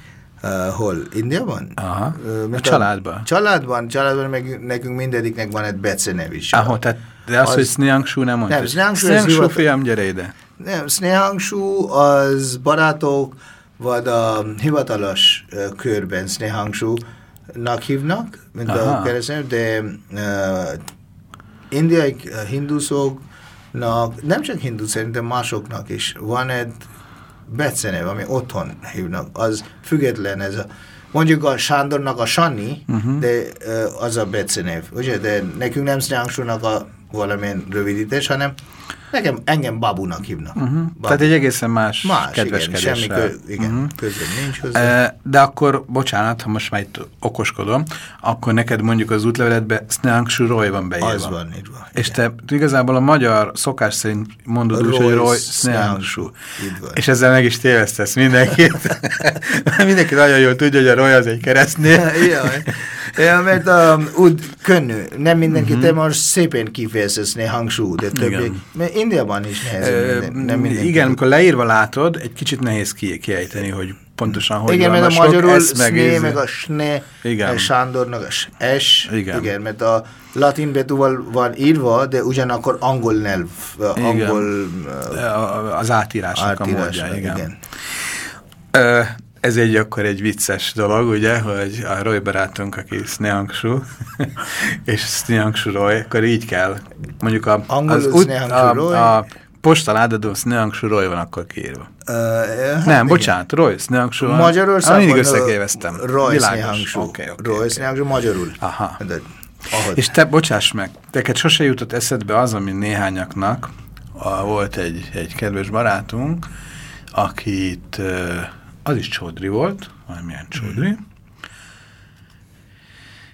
Uh, hol? Indiában? Aha. Ö, A családban? Családban, családban meg nekünk mindegyiknek van egy becenev is. Ahol, tehát, de az, Az- hogy Snehangshu nem mondta. Nem, Snehangshu, hivatal- fiam, gyere ide. Nem, Snehangshu az barátok, vagy a hivatalos uh, körben Snehangshu-nak hívnak, mint Aha. a keresztény, de uh, indiai uh, hinduszoknak, nem csak hindu, szerintem másoknak is van egy becenev, ami otthon hívnak, az független ez a Mondjuk a Sándornak a Sanni, uh-huh. de uh, az a becenev, ugye? De nekünk nem Snehangshu-nak a valamilyen rövidítés, hanem nekem engem Babunak hívnak. Uh-huh. Babu. Tehát egy egészen más, Más, igen, kedveskedéssel. semmi kö, igen, Mhm. uh-huh. közben nincs hozzá. E, De akkor, bocsánat, ha most már itt okoskodom, akkor neked mondjuk az útleveletbe Snehangshu Roy van beírva. az van írva. És te igazából a magyar szokás szerint mondod úgy, hogy Roy. Így van. És ezzel meg is tévesztesz mindenkit. (laughs) (laughs) Mindenki nagyon jól tudja, hogy a Roy az egy keresztnév. (laughs) Jaj. Ja, mert um, úgy könnyű. Nem mindenki, Mhm. uh-huh. te most szépen kifejezesz ne hangsú, de többi. Igen. Indiában is nehezebb. Minden, nem mindenki. Igen, amikor leírva látod, egy kicsit nehéz ki kiejteni, hogy pontosan hogy igen, mert a magyarul szné, meg a sne, Igen. Sándornak a s, Igen. igen, mert a latin betűval van írva, de ugyanakkor angol nyelv, Igen. angol A- az átírásnak a módja. átírásnak, Igen. igen. Ö, Ez egy akkor egy vicces dolog, ugye, hogy a Roy barátunk, aki Snehangshu, (laughs) és Snehangshu Roy, akkor így kell. Mondjuk a, Angolul az, Snehangshu a, a postaládadon Snehangsú Roy van akkor kiírva. Uh, hát Nem, igen. bocsánat, Roy Snehangsú van. Magyarországon mindig összekéveztem. Roy. Snehangsú. Oké, oké, Roy. Snehangsú magyarul. Aha. De, ahogy. És te, bocsáss meg, neked sose jutott eszedbe az, ami néhányaknak a, volt egy, egy kedves barátunk, akit ö, az is Csódri volt, valamilyen Csódri, Mhm.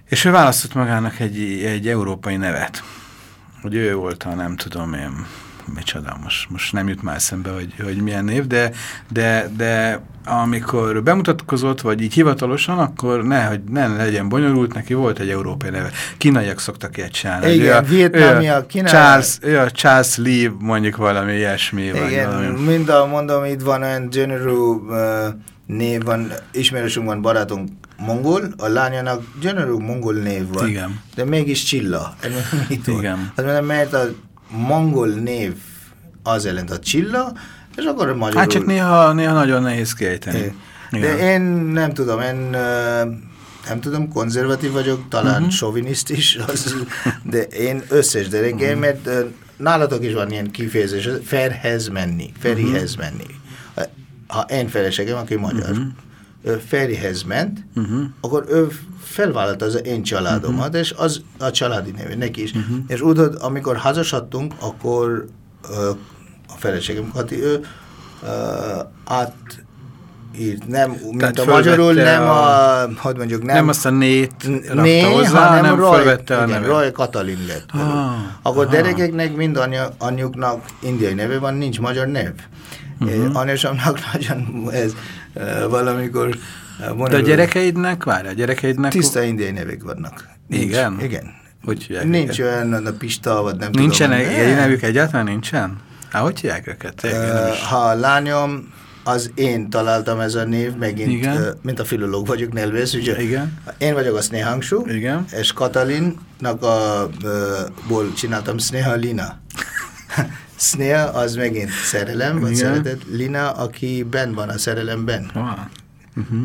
és ő választott magának egy, egy európai nevet. Hogy ő volt a nem tudom én, micsoda, most, most nem jut már eszembe, hogy, hogy milyen név, de, de, de amikor bemutatkozott, vagy így hivatalosan, akkor ne, hogy ne legyen bonyolult, neki volt egy európai neve. Kínaiak szoktak ilyet csinálni. Igen, vietnámiak, kínaiak. Charles, ő a Charles Lee, mondjuk valami ilyesmi. Igen, valami. mind a mondom, itt van olyan gyönyörű uh, név van, ismerősünk van, barátunk mongol, a lányának gyönyörű mongol név van. Igen. De mégis Csilla. (laughs) Igen. Az mondom, mert a mongol név az jelent a Csilla, és akkor magyarul... Hát csak néha, néha nagyon nehéz kiejteni. Igen. Igen. De én nem tudom, én nem tudom, konzervatív vagyok, talán Mhm. uh -huh. soviniszt is, (laughs) az, de én összes gyerekem, uh -huh. mert nálatok is van ilyen kifejezés, ferhez menni, ferihez uh -huh. menni. Ha én feleségem, aki magyar, uh -huh. Ő ferihez ment, uh -huh. akkor ő felvállalta az én családomat, uh -huh. és az a családi neve neki is. Uh -huh. És úgy, hogy amikor házasodtunk, akkor uh, a feleségem, Kati, ő uh, át írt, nem, mint a magyarul, nem a- a, hogy mondjuk, nem, Nem azt a nét né, hozzá, hanem hanem Roy, fölvette a igen. Roy Katalin lett. belőle. Ah, Akkor aha. gyerekeknek mind anya, anyjuknak indiai neve van, nincs magyar nev. Uh. -huh. Anyósomnak (laughs) nagyon ez valamikor De a gyerekeidnek, várj, a gyerekeidnek... tiszta indiai nevek vannak. Nincs. Igen? Igen. Hogy hívják Nincs őket? olyan a Pista, vagy nem Nincsen tudom. egy nevük egyáltalán nincsen? Há, hogy hívják őket? Uh, ha a lányom, az én találtam ez a név, megint, Igen. uh, mint a filológ vagyok, nelvész, ugye? Igen. Én vagyok a Snehangsú, Igen. és Katalinnak a, uh, ból csináltam Sneha Sneha az megint szerelem, vagy Igen. szeretet. Lina, aki ben van a szerelemben. Ah. Uh-huh.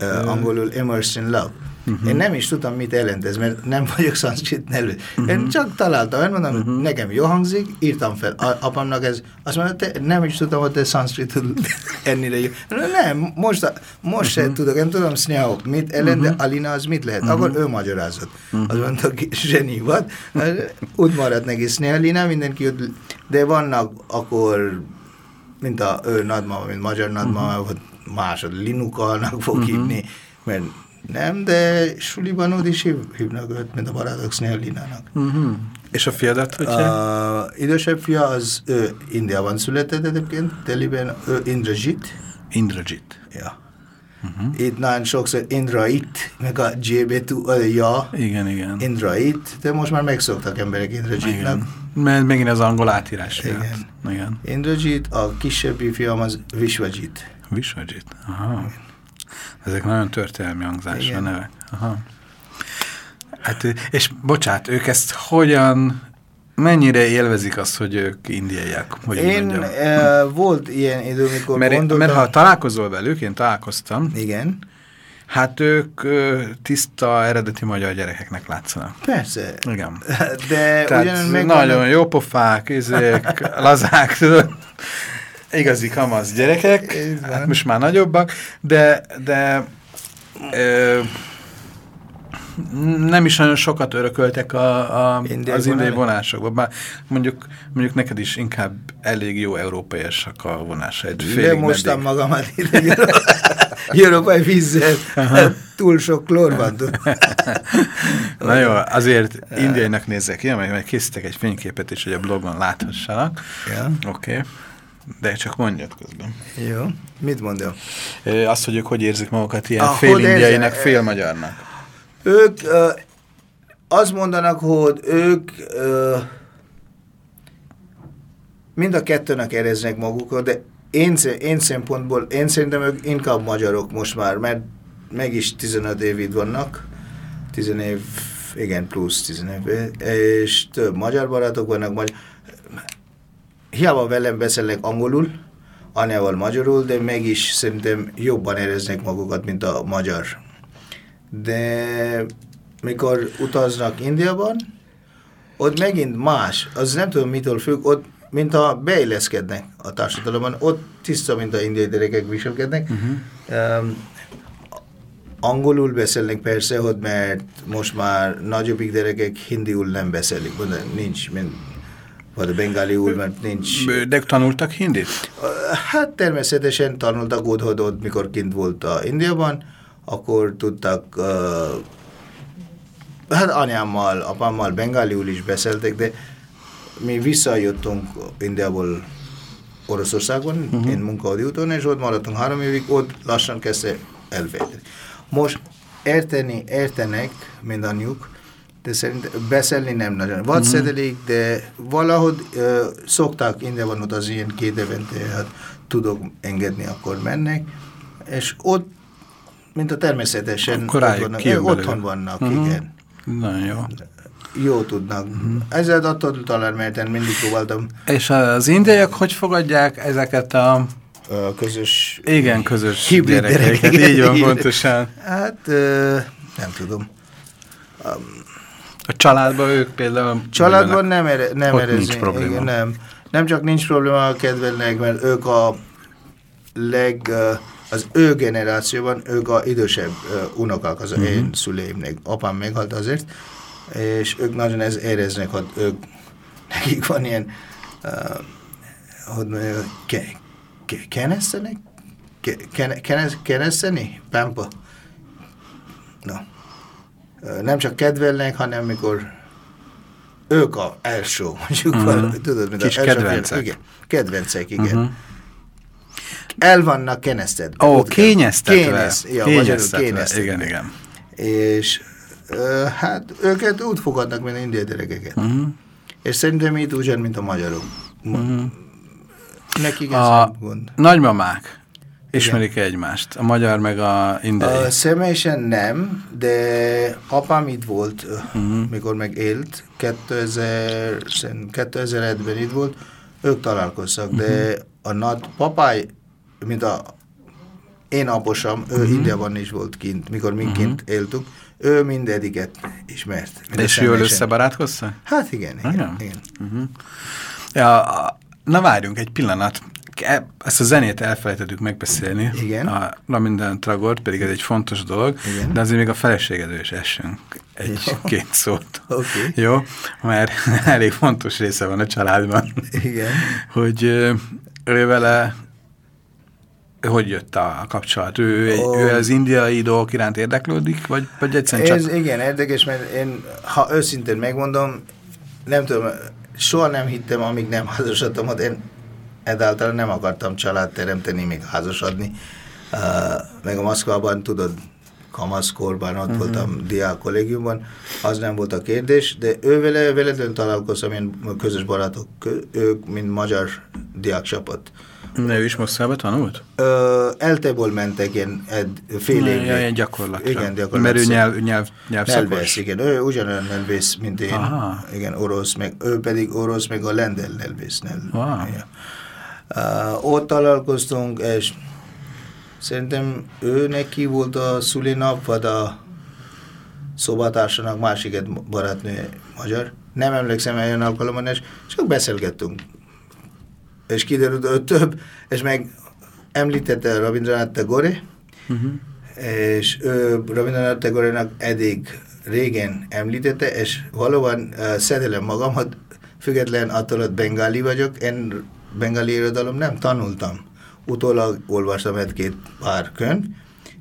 Uh, angolul immersed in love. Mhm. Én nem is tudtam, mit jelent ez, mert nem vagyok szanszkrit. Mhm. Én csak találtam, én mondom, nekem jó hangzik, írtam fel. A, apámnak ez, azt mondta, te, nem is tudtam, hogy te szanszkritul (laughs) ennyire jó. Nem, most, a- most Mhm. se tudok, nem tudom, Sneha, mit jelent, de Alina az mit lehet. Akkor ő magyarázott. Mhm. Azt mondta, zseni volt. Úgy maradt neki Sneha Lina, mindenki ott, de vannak akkor mint a ő nagymama, mint magyar nagymama, uh-huh. vagy másod Linukalnak fog uh-huh. hívni, mert nem, de suliban úgy is hív, hívnak őt, mint a barátok Snehlinának. Uh-huh. És a fiadat, hogyha? A idősebb fia az ő Indiában született egyébként, Delhiben ő Indrajit. Indrajit. Ja. Uh-huh. Itt nagyon sokszor Indrait, meg a J betű, a ja, Igen, igen. Indrait, de most már megszoktak emberek Indrajitnak. igen. Mert megint az angol átírás Igen. miatt. Igen. Indrajit, a kisebbi fiam az Vishwajit. Vishwajit. Aha. Ezek nagyon történelmi hangzású nevek. Aha. Hát, és bocsát, ők ezt hogyan, mennyire élvezik azt, hogy ők indiaiak? Hogy Én mondjam? e, volt ilyen idő, mikor mert, gondoltam... mert ha találkozol velük, én találkoztam, Igen, hát ők ö, tiszta, eredeti magyar gyerekeknek látszanak. persze. Igen. De Tehát ugyan meg nagyon jó pofák, izék, lazák, tudod. Igazi kamasz gyerekek, hát most már nagyobbak, de, de ö, nem is nagyon sokat örököltek a, a, Indiai az indiai vonalak? vonásokban. Bár mondjuk, mondjuk neked is inkább elég jó európaiasak a vonásaid. De Félig mostam meddig. magamat ide európai vízzel, túl sok klór van. (laughs) Na jó, azért indiainak nézzek ki, mert készítek egy fényképet is, hogy a blogon láthassanak. Ja. Oké. Okay. De csak mondjad közben. Jó, mit mondjam? Ö, Azt, hogy ők hogy érzik magukat ilyen Ah, fél hogy indiainak, érzik? fél magyarnak. Ők ö, azt mondanak, hogy ők ö, mind a kettőnek éreznek magukat, de én, én szempontból, én szerintem ők inkább magyarok most már, mert meg is 15 év itt vannak, 10 év, igen, plusz 10 év, és több magyar barátok vannak, magyar, hiába velem beszélnek angolul, anyával magyarul, de mégis szerintem jobban éreznek magukat, mint a magyar. De mikor utaznak Indiában, ott megint más, az nem tudom mitől függ, ott mint a beilleszkednek a társadalomban, ott tiszta, mint a indiai gyerekek viselkednek. Uh-huh. Um, angolul beszélnek persze, hogy mert most már nagyobbik gyerekek hindiul nem beszélik, nincs, mint, vagy a bengáliul, mert nincs. De tanultak hindit? Hát természetesen tanultak ott, mikor kint volt a Indiában, akkor tudtak, uh, hát anyámmal, apámmal bengáliul is beszéltek, de mi visszajöttünk Indiából Oroszországban, uh -huh. én munkaadi úton, és ott maradtunk három évig, ott lassan kezdte elvéteni. Most érteni, értenek mindannyiuk, de szerint beszélni nem nagyon. Vagy uh -huh. szedelik, de valahogy uh, szokták Indiában ott az ilyen két évente, hát tudok engedni, akkor mennek, és ott, mint a természetesen, akkor ott vannak, otthon vannak, uh -huh. igen. Nagyon jó jó tudnak. Uh -huh. Ezzel attól talán, mert én mindig próbáltam. És az indiaiak hogy fogadják ezeket a... a közös... Igen, közös gyerekeket. gyerekeket. Így van, pontosan. Hát, nem tudom. A családban ők például... Családban nem, ere, nem erezni. nincs probléma. Igen, nem. nem csak nincs probléma a kedvelnek, mert ők a leg... Az ő generációban ők a idősebb unokák, az uh -huh. én szüleimnek. Apám meghalt azért, és ők nagyon ez éreznek, hogy ők, nekik van ilyen, uh, hogy mondja, ke, ke, kenesztenek? Ke, keneszteni? Pámpa? No. Nem csak kedvelnek, hanem mikor ők a első, (laughs) mondjuk, uh mhm. -huh. tudod, mint Kis a kedvencek. Igen, kedvencek, igen. Uh mhm. -huh. El vannak kenesztedve. Ó, oh, kényeztetve. Kényez, ja, kényeztetve. kényeztetve. Igen, igen. És hát őket úgy fogadnak, mint indiai gyerekeket. Uh -huh. És szerintem itt ugyan, mint a magyarok. Uh mhm. -huh. Nekik ez a gond. nagymamák ismerik -e egymást? A magyar meg a indiai? A személyesen nem, de apám itt volt, uh -huh. mikor meg élt, 2000, 2001-ben itt volt, ők találkoztak, uh -huh. de mhm. a nagy papáj, mint a én aposam, ő uh -huh. Indiában is volt kint, mikor mi uh -huh. kint éltük, ő mindediket ismert. De és jól összebarátkozta? Hát igen, igen. igen. igen. Uh -huh. ja, na várjunk egy pillanat. Ezt a zenét elfelejtettük megbeszélni. Igen. A Raminden Tragort, pedig ez egy fontos dolog, Igen. de azért még a feleségedő is essünk egy-két szót. Okay. Jó? Mert (laughs) elég fontos része van a családban. Igen. Hogy ő vele hogy jött a kapcsolat? Ő, oh. ő az indiai dolgok iránt érdeklődik, vagy, vagy egyszerűen csak... Ez igen, érdekes, mert én, ha őszintén megmondom, nem tudom, soha nem hittem, amíg nem házasodtam, hogy én egyáltalán nem akartam család teremteni, még házasodni. Uh, meg a Moszkvában, tudod, kamaszkorban, ott uh mhm. -huh. voltam diák kollégiumban, az nem volt a kérdés, de ő vele, veledön találkoztam, én közös barátok, ők, mint magyar diákcsapat. De ő is Moszkvába tanult? Ö, Elteból mentek ilyen fél évre. Ja, ilyen gyakorlatra. Igen, gyakorlatra. Mert ő nyelv, nyelv, nyelvszakos? Nyelvész, igen. Ő ugyanolyan nyelvész, mint én. Aha. Igen, orosz, meg ő pedig orosz, meg a lendel nyelvész. Wow. Ja. Ott találkoztunk, és szerintem ő neki volt a szülinap, vagy a szobatársának másik egy barátnő magyar. Nem emlékszem olyan alkalommal, és csak beszélgettünk és kiderült, hogy több, és meg említette Rabindranath Tagore, uh -huh. és ő Rabindranath Tagore-nak eddig régen említette, és valóban uh, szedelem magamat, független attól, hogy bengáli vagyok, én bengáli irodalom nem tanultam. Utólag olvastam egy-két pár könyv,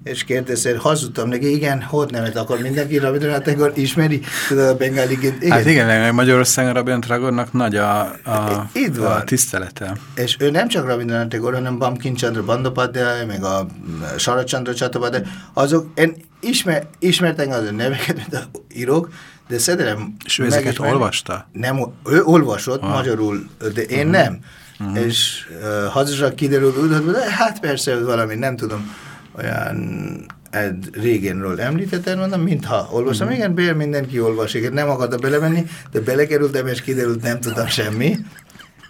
és kérdezte, hazudtam neki, igen, hogy nem, akkor mindenki Rabindranath Tagore ismeri, tudod, a bengáligét. Igen. Hát igen, Magyarországon Rabindranath Tagore-nak nagy a, a, Itt van. a tisztelete. És ő nem csak Rabindranath Tagore, hanem Bamkin Chandra Bandopadhyay, meg a Sarachandra Chattopadhyay, azok, én ismer, ismertem az a neveket, mint a írók, de szerintem... És ő ezeket olvasta? Nem, ő olvasott ah. magyarul, de én uh. -huh. nem. -huh. És uh, kiderült, hogy hát persze, valami, nem tudom olyan egy régenről említettem, mondom, mintha olvastam, -hmm. igen, bér mindenki olvas, igen, nem akarta belemenni, de belekerültem, és kiderült, nem tudtam semmi.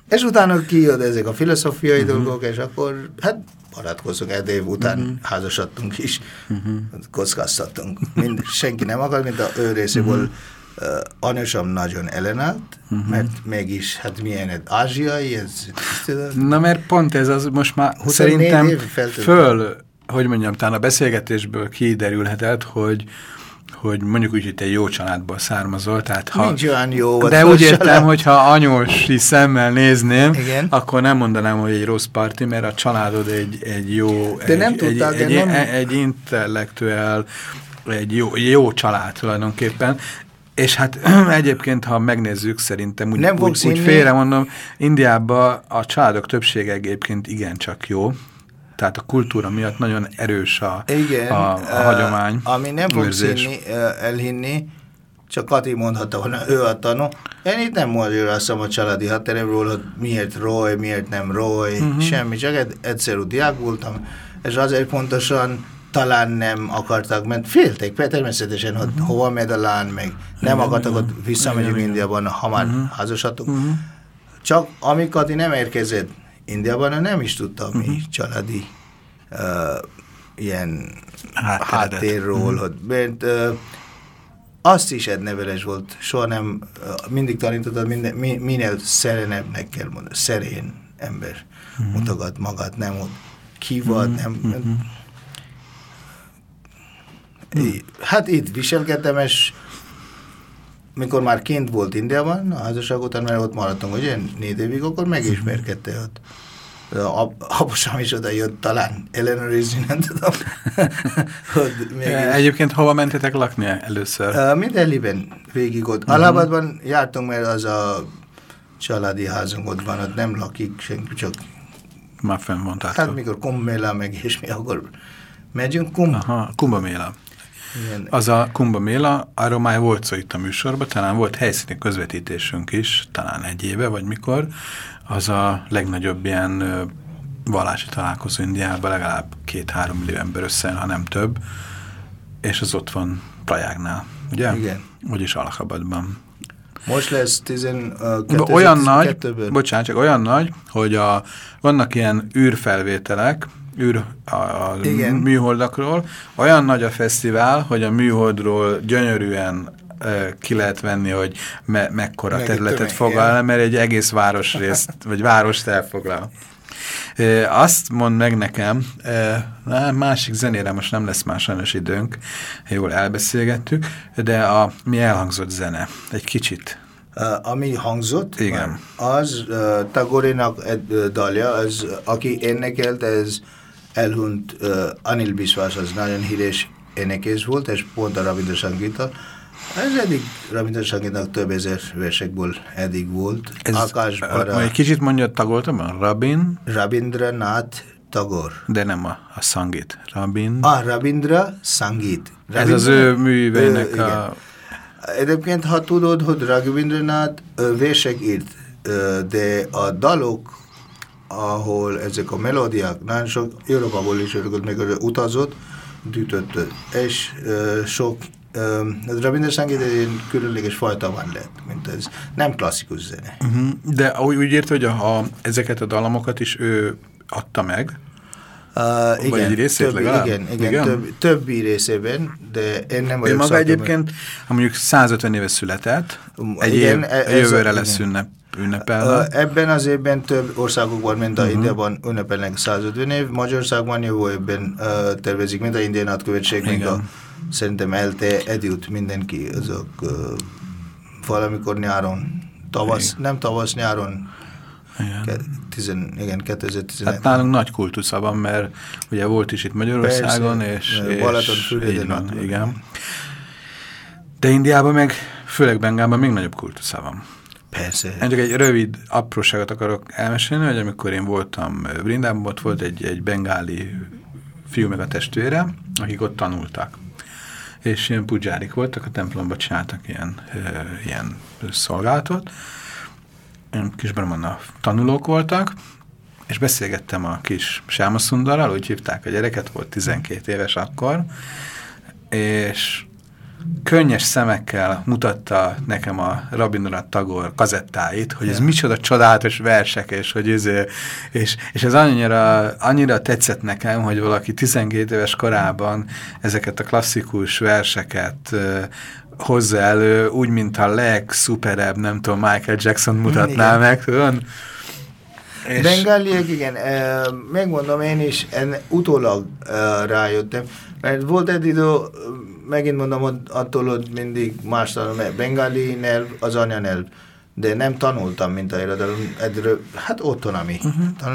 És utána kijött ezek a filozófiai -hmm. dolgok, és akkor, hát barátkozunk, egy év után -hmm. házasodtunk is, -hmm. kockáztattunk. Mind, senki nem akar, mint a ő részéből mm anyósom nagyon ellenállt, uh -huh. mert mégis, hát milyen egy ázsiai, ez... Na mert pont ez az most már 24 szerintem föl, hogy mondjam, talán a beszélgetésből kiderülhetett, hogy hogy mondjuk úgy, hogy te jó családból származol, tehát ha... Nincs olyan jó. De úgy értem, család. hogy ha anyósi szemmel nézném, Igen. akkor nem mondanám, hogy egy rossz parti, mert a családod egy, egy jó, De egy, nem egy, tudták, egy, de nem- egy, egy intellektuál, egy jó, egy jó család tulajdonképpen, és hát (clears throat) egyébként, ha megnézzük, szerintem úgy, Nem úgy, fogsz úgy félre mondom, Indiában a családok többsége egyébként igencsak jó, tehát a kultúra miatt nagyon erős a, Igen, a, a hagyomány. Ami nem hinni, ö, elhinni, csak Kati mondhatta volna, ő a tanú. Én itt nem magyarázom a családi hátteremről, hogy miért Roy, miért nem Roy, uh Mhm. -huh. semmi, csak egy, egyszerű diák voltam, és azért pontosan talán nem akartak, mert félték természetesen, hogy uh -huh. hova megy a lán, meg nem Mhm. Igen, akartak, hogy igen. Mhm. visszamegyünk. Indiában, ha már uh -huh. házasodtunk. Uh -huh. Csak amikor nem érkezett Indiában, nem is tudta, mi uh Mhm. -huh. családi uh, ilyen Hátteredet. háttérról, Mhm. hogy, mert uh, azt is egy neveles volt, soha nem, uh, mindig tanítottad, minden, mi, minél szerenebbnek kell mondani, szerén ember Mhm. mutogat magát, nem hogy ki vagy, nem, Mhm. I- Hát itt viselkedtem, és mikor már kint volt Indiában, a házasság után, mert ott maradtunk, ugye, négy évig, akkor megismerkedte ott. A- Apusom is oda jött talán ellenőrizni, nem tudom. (laughs) mégis. Egyébként hova mentetek lakni először? Mind Delhiben végig ott. Uh -huh. Allahabadban jártunk, mert az a családi házunk ott van, ott nem lakik senki, csak Már fenn mondtátok. hát mikor kumbméla meg és mi, akkor megyünk kum. Aha, Kumba Méla. Igen. Az a Kumba Méla, arról már volt szó itt a műsorban, talán volt helyszíni közvetítésünk is, talán egy éve, vagy mikor. Az a legnagyobb ilyen vallási találkozó Indiában, legalább két-három millió ember összejön, ha nem több, és az ott van Prajágnál, ugye? Igen. Úgyis Alakabadban. Most lesz 12 Olyan nagy, bocsánat, csak olyan nagy, hogy a, vannak ilyen űrfelvételek, űr a, a Igen. műholdakról, olyan nagy a fesztivál, hogy a műholdról gyönyörűen ki lehet venni, hogy me, mekkora Meg területet foglal, mert egy egész városrészt, (laughs) vagy várost elfoglal. Ö, Azt mond meg nekem, na, másik zenére most nem lesz már sajnos időnk, jól elbeszélgettük, de a mi elhangzott zene, egy kicsit. Uh, ami hangzott, Igen. az uh, Tagorinak dalja, az, aki énekelt, ez elhunyt uh, Anil Biswas, az nagyon híres énekész volt, és pont a Rabindra Sangita. Ez eddig Rabindra Sangitnak több ezer versekből eddig volt. Ez, Akash ö, Bara, egy kicsit mondja, tagoltam, a Rabin, Rabindranath Tagore. de nem a, a Sangit. Rabin. Ah, Rabindra Sangit. Ez az ő művének Ö, a... Egyébként, ha tudod, hogy Rabindranath versek írt, de a dalok, ahol ezek a melódiák, nagyon sok Európából is örökött, meg utazott, gyűjtött, és ö, sok ö, Rabindra Sangit egy különleges fajta van lett, mint ez. Nem klasszikus zene. Uh -huh. De úgy, úgy írta, hogy a, a, ezeket a dalamokat is ő adta meg. Uh, igen, egy részét többi, legalább? igen, igen, Igen? Több, többi részében, de én nem Ő vagyok maga szakember. egyébként, ha mondjuk 150 éve született, Um, egy igen, év, e- ez jövőre a- lesz igen. ünnep, Ö, ünnepelve. Ebben az évben több országokban, mint a Mhm. uh -huh. Indiában ünnepelnek 150 év, Magyarországban jövő évben uh, tervezik, mint a Indiai Nagykövetség, mint a Igen. szerintem ELTE, Együtt, mindenki, azok uh, valamikor nyáron, tavasz, nem tavasz, nyáron, Igen. tizen, igen, 2011. Hát nálunk nagy kultusza van, mert ugye volt is itt Magyarországon, Persze, és, és ott van. igen. De Indiában meg, főleg Bengálban még nagyobb kultusza van. Persze. Én csak egy rövid apróságot akarok elmesélni, hogy amikor én voltam Brindában, ott volt egy, egy bengáli fiú meg a testvére, akik ott tanultak. És ilyen pudzsárik voltak, a templomba csináltak ilyen, ö, ilyen szolgálatot. Ilyen kis Brahmana tanulók voltak, és beszélgettem a kis Sámaszundarral, úgy hívták a gyereket, volt 12 éves akkor, és könnyes szemekkel mutatta nekem a Rabindranath Tagore kazettáit, hogy ez micsoda csodálatos versek, és hogy ez, és, és ez annyira, annyira tetszett nekem, hogy valaki 12 éves korában ezeket a klasszikus verseket hozza elő, úgy, mint a legszuperebb, nem tudom, Michael Jackson mutatná igen. meg, tudom? És... Bengáliek, igen, e, megmondom én is, en, utólag e, rájöttem, mert volt egy idő, megint mondom, hogy attól, hogy mindig más tanul, bengáli nyelv az anyanyelv, de nem tanultam, mint a irodalom, hát otthon, ami. Uh -huh.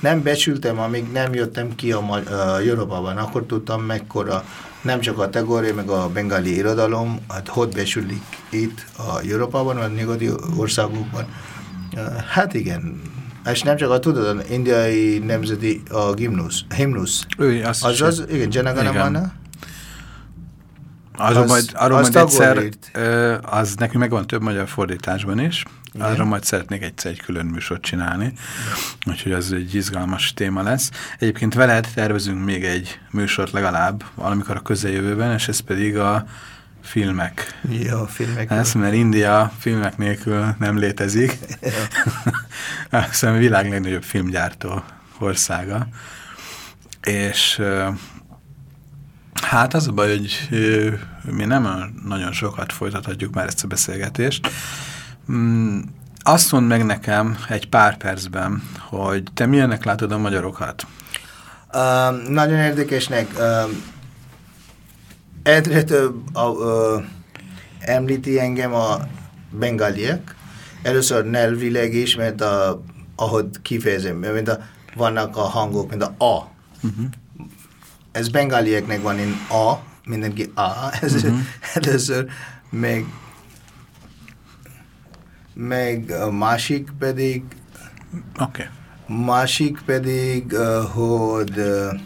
nem becsültem, amíg nem jöttem ki a, a Európában, akkor tudtam mekkora, nem csak a tegoré, meg a bengáli irodalom, hát hogy becsülik itt a Európában, a nyugati országokban. Hát igen, és nem csak a tudod, az indiai nemzeti a gimnusz, himnusz. Ő, az, az, az, igen, Janaganamana. Arról majd, arról majd egyszer, ö, az nekünk megvan több magyar fordításban is, igen. arról majd szeretnék egyszer egy külön műsort csinálni, úgyhogy az egy izgalmas téma lesz. Egyébként veled tervezünk még egy műsort legalább, valamikor a közeljövőben, és ez pedig a filmek. Jó, filmek. Ez, mert India filmek nélkül nem létezik. (laughs) Azt a világ legnagyobb filmgyártó országa. És hát az a baj, hogy mi nem nagyon sokat folytathatjuk már ezt a beszélgetést. Mm, azt mond meg nekem egy pár percben, hogy te milyennek látod a magyarokat? Uh, nagyon érdekesnek. Uh, egyre több a, uh, említi engem a bengáliek. Először nelvileg is, mert a, ahogy kifejezem, mint a, vannak a hangok, mint a A. Uh -huh. Ez bengálieknek van in A, mindenki A. Ez uh -huh. először meg meg a másik pedig okay. másik pedig, uh, hogy uh,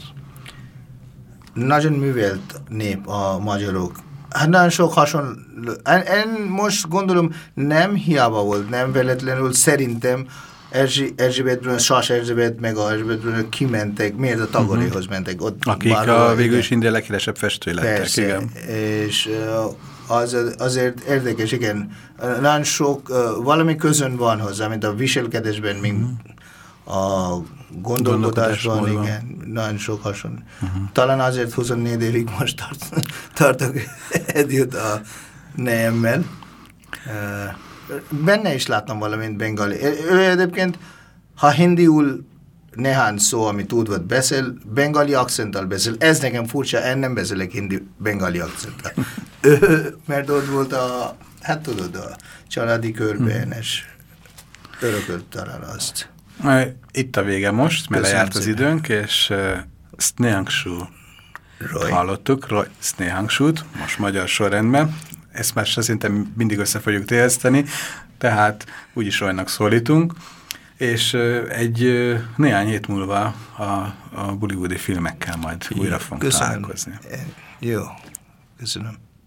nagyon művelt nép a magyarok. Hát nagyon sok hasonló. Én, én most gondolom nem hiába volt, nem veletlenül szerintem Erzsi, Erzsébet Brunner, Sas Erzsébet, meg a Erzsébet Brunner kimentek, miért a Tagoréhoz uh mhm. -huh. mentek. Ott Akik a végül is India leghíresebb festői lettek. Persze, igen. és az, azért érdekes, igen. Nagyon sok, valami közön van hozzá, mint a viselkedésben, mint uh mhm. -huh a gondolkodásban, igen, nagyon sok hasonló. Uh -huh. Talán azért 24 évig most tart, tartok (laughs) együtt a nejemmel. Benne is láttam valamint bengali. Ő egyébként, ha hindiul néhány szó, amit tudod, beszél, bengali akcenttal beszél. Ez nekem furcsa, én nem beszélek hindi bengali akcenttal. ő, mert ott volt a, hát tudod, a családi körben, és örökölt talán azt. Itt a vége most, mert lejárt az időnk, és uh, Snehangsú hallottuk, Roy Snehangsút, most magyar sorrendben. Ezt már szerintem mindig össze fogjuk térzteni, tehát úgyis Roynak szólítunk. És egy néhány hét múlva a, a bollywoodi filmekkel majd újra fogunk köszönöm. találkozni. Jó, köszönöm.